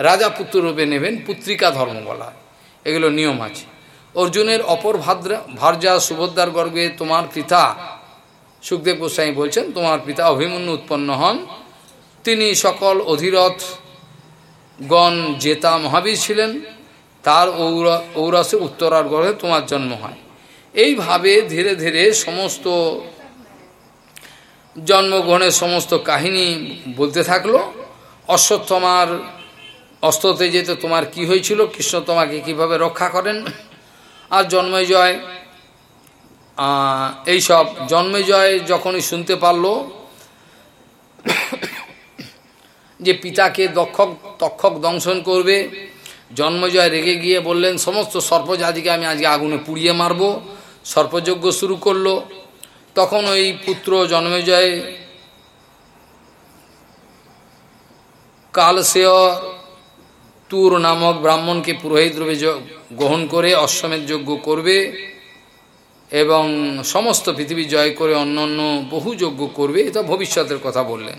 রাজা পুত্র রূপে নেবেন পুত্রিকা ধর্ম বলা। এগুলো নিয়ম আছে। অর্জুনের অপর ভাদ্রা, ভার্যা সুভদ্রার গর্ভে তোমার পিতা, সুখদেব গোস্বামী বলছেন, তোমার পিতা অভিমন্যু উৎপন্ন হন। তিনি সকল অধিরথ গণ জেতা মহাবীর ছিলেন। তার ঔরাসে উত্তরার গর্ভে তোমার জন্ম হয়। এইভাবে ধীরে ধীরে সমস্ত জন্মগ্রহণের সমস্ত কাহিনী বলতে থাকল অশ্বত্থমার অস্ত্রতে যেতে তোমার কি হয়েছিল, কৃষ্ণ তোমাকে কীভাবে রক্ষা করেন, আর জন্মজয় এইসব জন্মজয় যখনই শুনতে পারল যে পিতাকে দক্ষক তক্ষক দংশন করবে জন্মজয় রেগে গিয়ে বললেন, সমস্ত সর্পজাতিকে আমি আজকে আগুনে পুড়িয়ে মারব। সর্পযজ্ঞ শুরু করল। তখন ওই পুত্র জন্মজয় কালসেয় তুর নামক ব্রাহ্মণকে পুরোহিত রূপে গ্রহণ করে অশ্বমেধ যজ্ঞ করবে এবং সমস্ত পৃথিবী জয় করে অন্য অন্য বহু যজ্ঞ করবে, এটা ভবিষ্যতের কথা বললেন।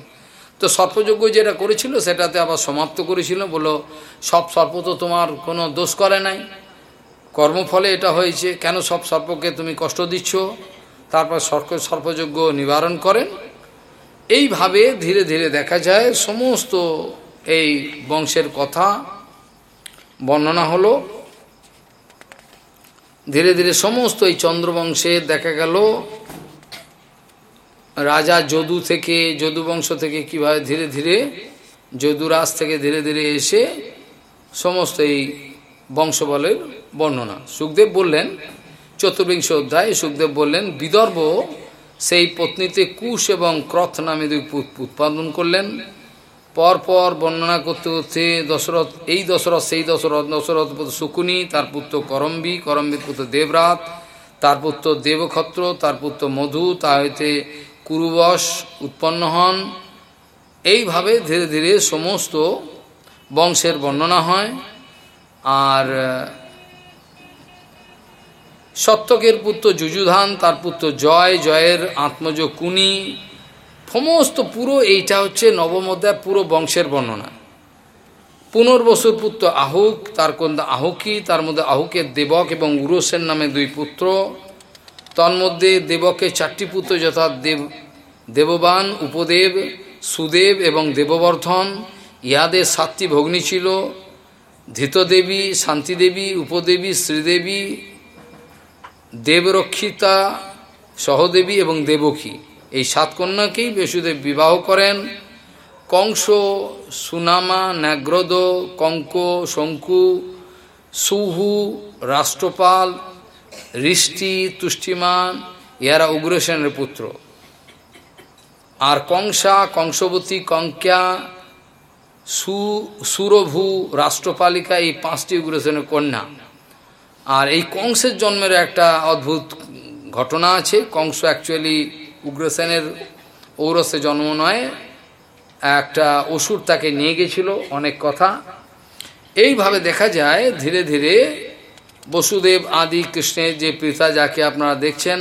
তো সর্পযজ্ঞ যেটা করেছিল, সেটাতে আবার সমাপ্ত করেছিল বলো সব সর্প তো তোমার কোনো দোষ করে নাই। কর্মফলে এটা হয়েছে, কেন সব সর্পকে তুমি কষ্ট দিচ্ছ? তারপর সর্প সর্পযজ্ঞ নিবারণ করেন এইভাবে ধীরে ধীরে দেখা যায় সমস্ত এই বংশের কথা বর্ণনা হলো। ধীরে ধীরে সমস্ত এই চন্দ্রবংশে দেখা গেল রাজা যদু থেকে, যদু বংশ থেকে কীভাবে ধীরে ধীরে যদুরাজ থেকে ধীরে ধীরে এসে সমস্ত এই বংশবলের বর্ণনা। সুখদেব বললেন চতুর্বিংশ অধ্যায় সুখদেব বললেন, বিদর্ভ সেই পত্নীতে কুশ এবং ক্রথ নামে দুই উৎপাদন করলেন। পরপর বর্ণনা করতে করতে দশরথ, এই দশরথ, সেই দশরথ দশরথ পুত্র শুকুনি, তার পুত্র করম্বী, করম্বীর পুত্র দেবরাত, তার পুত্র দেবক্ষত্র, তার পুত্র মধু, তা হইতে কুরুবশ উৎপন্ন হন। এইভাবে ধীরে ধীরে সমস্ত বংশের বর্ণনা হয়। আর সত্যকের পুত্র যুযুধান, তার পুত্র জয়, জয়ের আত্মজ কুনি। সমস্ত পুরো এইটা হচ্ছে নবম অধ্যায়, পুরো বংশের বর্ণনা। পুনর্বসুর পুত্র আহুক, তার কন্যা আহুকি, তার মধ্যে আহুকের দেবক এবং উরসের নামে দুই পুত্র। তন্মধ্যে দেবকের চারটি পুত্র, যথা দেব, দেববান, উপদেব, সুদেব এবং দেববর্ধন। ইহাদের সাতটি ভগ্নী ছিল। ধৃতদেবী, শান্তিদেবী, উপদেবী, শ্রীদেবী দেবরক্ষিতা, সহদেবী এবং দেবকী। এই সাত কন্যাকেই বসুদেব বিবাহ করেন। কংস, সুনামা, ন্যাগ্রদ, কঙ্ক, শঙ্কু, সুহু, রাষ্ট্রপাল, ঋষ্টি, তুষ্টিমান ইহারা উগ্রসেনের পুত্র। আর কংসা, কংসবতী, কঙ্ক্যা, সু, সুরভু, রাষ্ট্রপালিকা এই পাঁচটি উগ্রসেনের কন্যা। আর এই কংসের জন্মের একটা অদ্ভুত ঘটনা আছে। কংস অ্যাকচুয়ালি উগ্রসেনের ঔরসে জন্ম নয়। একটা অসুর তাকে নিয়ে গেছিল, অনেক কথা। এইভাবে দেখা যায়, ধীরে ধীরে বসুদেব, আদি কৃষ্ণের যে পিতা যাকে আপনারা দেখছেন,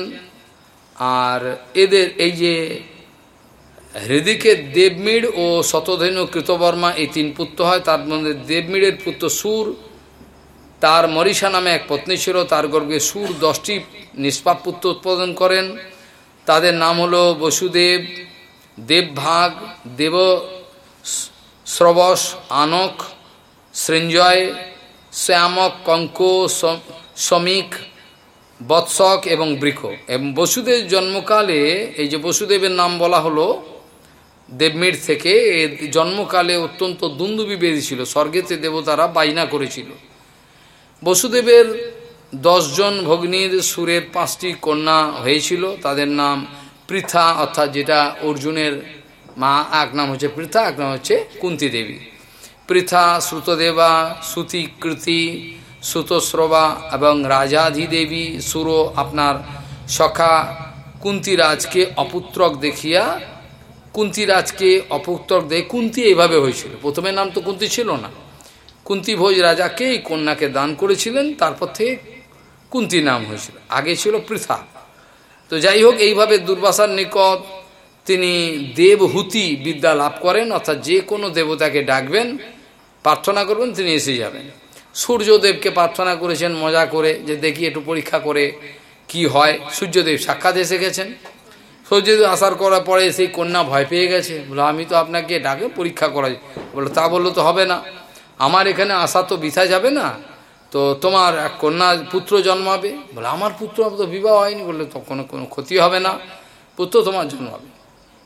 আর এদের এই যে হৃদিকে দেবমিড় ও শতধেনু কৃতবর্মা এই তিন পুত্র হয়, তার মধ্যে দেবমিড়ের পুত্র সুর তার মরিষা নামে এক পত্নী ছিল, তার গর্ভে সুর দশটি নিষ্পাপ পুত্র উৎপাদন করেন। তাদের নাম হলো বসুদেব, দেবভাগ, দেব শ্রবস আনক, সৃঞ্জয়, শ্যামক, কঙ্ক শ্রমিক বৎসক এবং বৃক্ষ। এবং বসুদেব জন্মকালে, এই যে বসুদেবের নাম বলা হলো, দেবমীর থেকে জন্মকালে অত্যন্ত দুন্দুবি বেরিয়েছিল স্বর্গেতে দেবতারা বাইনা করেছিল। বসুদেবের দশজন ভগ্নীর সুরের পাঁচটি কন্যা হয়েছিল। তাদের নাম পৃথা, অর্থাৎ যেটা অর্জুনের মা, এক নাম হচ্ছে পৃথা, এক নাম হচ্ছে কুন্তি দেবী। পৃথা শ্রুতদেবা শ্রুতিকৃতি শ্রুতশ্রবা এবং রাজাধিদেবী সুর আপনার সখা কুন্তিরাজকে অপুত্রক দেখিয়া, কুন্তিরাজকে অপুত্রক দিয়ে কুন্তি এইভাবে হয়েছিল। প্রথমে নাম তো কুন্তি ছিল না। কুন্তি ভোজ রাজাকে এই কন্যাকে দান করেছিলেন, তারপর থেকে কুন্তি নাম হয়েছিল। আগে ছিল পৃথা। তো যাই হোক, এইভাবে দুর্বাসার নিকট তিনি দেবহুতি বিদ্যা লাভ করেন, অর্থাৎ যে কোনো দেবতাকে ডাকবেন, প্রার্থনা করবেন, তিনি এসে যাবেন। সূর্যদেবকে প্রার্থনা করেছেন, মজা করে, যে দেখি একটু পরীক্ষা করে কি হয়। সূর্যদেব সাক্ষাৎ এসে গেছেন। সূর্যদেব আসার করার পরে সেই কন্যা ভয় পেয়ে গেছে। বলো, আমি তো আপনাকে ডাকে পরীক্ষা করাই। বলো, তা বলল তো হবে না। আমার এখানে আসা তো বিথা যাবে না। তো তোমার এক কন্যা পুত্র জন্মাবে। বলে, আমার পুত্র তো বিবাহ হয়নি। বললে তখন কোনো ক্ষতি হবে না। পুত্র তোমার জন্মাবে।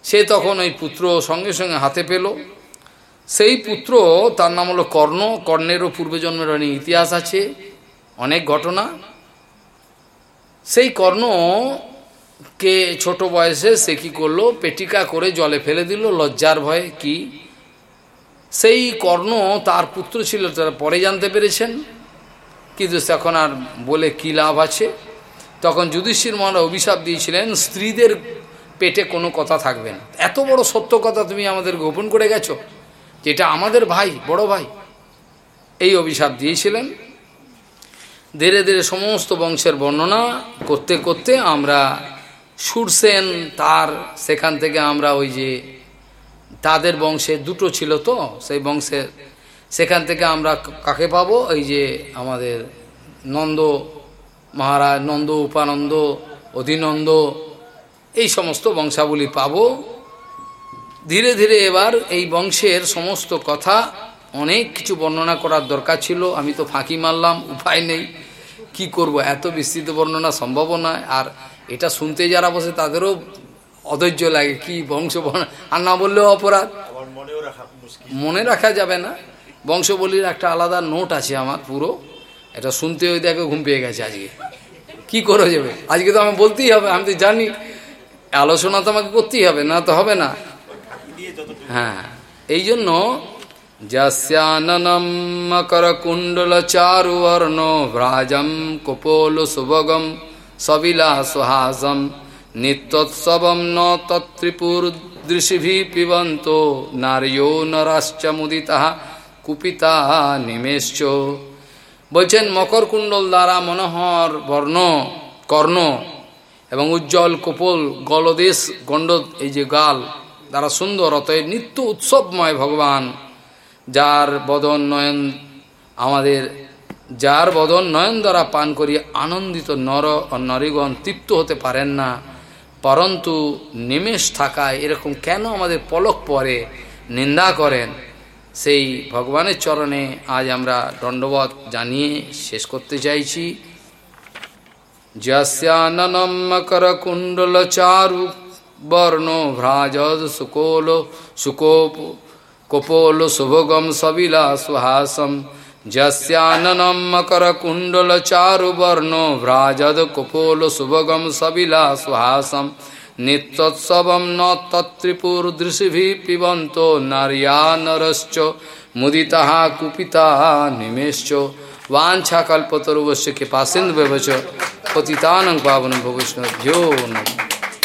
সে তখন ওই পুত্র সঙ্গে সঙ্গে হাতে পেল। সেই পুত্র, তার নাম হলো কর্ণ। কর্ণেরও পূর্বজন্মের অনেক ইতিহাস আছে, অনেক ঘটনা। সেই কর্ণ কে ছোট বয়সে সে কী করল? পেটিকা করে জলে ফেলে দিল। লজ্জার ভয়ে কি সেই কর্ণ তার পুত্র ছিল তারা পরে জানতে পেরেছেন। কিন্তু তখন আর বলে কি লাভ আছে? তখন যুধিষ্ঠির মহারাজ অভিশাপ দিয়েছিলেন, স্ত্রীদের পেটে কোনো কথা থাকবে না। এত বড় সত্য কথা তুমি আমাদের গোপন করে গেছো, যেটা আমাদের ভাই, বড় ভাই, এই অভিশাপ দিয়েছিলেন। ধীরে ধীরে সমস্ত বংশের বর্ণনা করতে করতে আমরা সুরসেন তার, সেখান থেকে আমরা ওই যে তাদের বংশে দুটো ছিল তো, সেই বংশের সেখান থেকে আমরা কাকে পাবো? এই যে আমাদের নন্দ মহারাজ, নন্দ উপানন্দ, অধিনন্দ, এই সমস্ত বংশাবলী পাব। ধীরে ধীরে এবার এই বংশের সমস্ত কথা অনেক কিছু বর্ণনা করার দরকার ছিল। আমি তো ফাঁকি মারলাম, উপায় নেই। কি করব? এত বিস্তৃত বর্ণনা সম্ভব নয়। আর এটা শুনতে যারা বসে তাদেরও অধৈর্য লাগে কি বংশ আর না বললেও অপরাধ। মনে রাখা যাবে না। বংশবলির একটা আলাদা নোট আছে আমার পুরো। এটা শুনতে ওই দেখে ঘুম পেয়ে গেছে আজকে। কি করে যাবে? আজকে তো আমি বলতেই হবে আমি তো জানি। আলোচনা তো আমাকে করতেই হবে না তো হবে না। হ্যাঁ। এই জন্য যস্যাননম মকর কুণ্ডল চারুবর্ণ ভ্রাজম কপোল সুভগম সবিলাসহাসম নিত্যোৎসবম ন তত্রিপুর দৃশিভি পিবন্ত নার্যো নরাশ্চ মুদিতা কুপিতা নিমেশ্চ। বলছেন, মকর কুণ্ডল দ্বারা মনোহর বর্ণ, কর্ণ এবং উজ্জ্বল কপোল গলদেশ গণ্ড, এই যে গাল দ্বারা সুন্দর, অতএব নিত্য উৎসবময় ভগবান, যার বদন নয়ন আমাদের, যার বদন নয়ন দ্বারা পান করি, আনন্দিত নর ও নরীগণ তৃপ্ত হতে পারেন না। পরন্তু নিমেষ থাকায় এরকম কেন আমাদের পলক পরে, নিন্দা করেন? সেই ভগবানের চরণে আজ আমরা দণ্ডবত জানিয়ে শেষ করতে চাইছি। যস্যাননম মকর কুণ্ডল চারু বর্ণ ভ্রাজদ সুকোল, সুকোপ, কপোল, শুভগম সবিলা जस्याननम मकर कुंडल चारु वर्णो भ्राजद कुपोल सुभगम सबिला सुहासम नित्योत्सवम न तत्रिपुर दृषि पिबंतो नरिया नरश्च मुदिता कुपिता निमेश्च। वाछा कल्पतरुवश कृपा सिंधु व्यवच पतितान पावन भविष्णभ्यो नमः।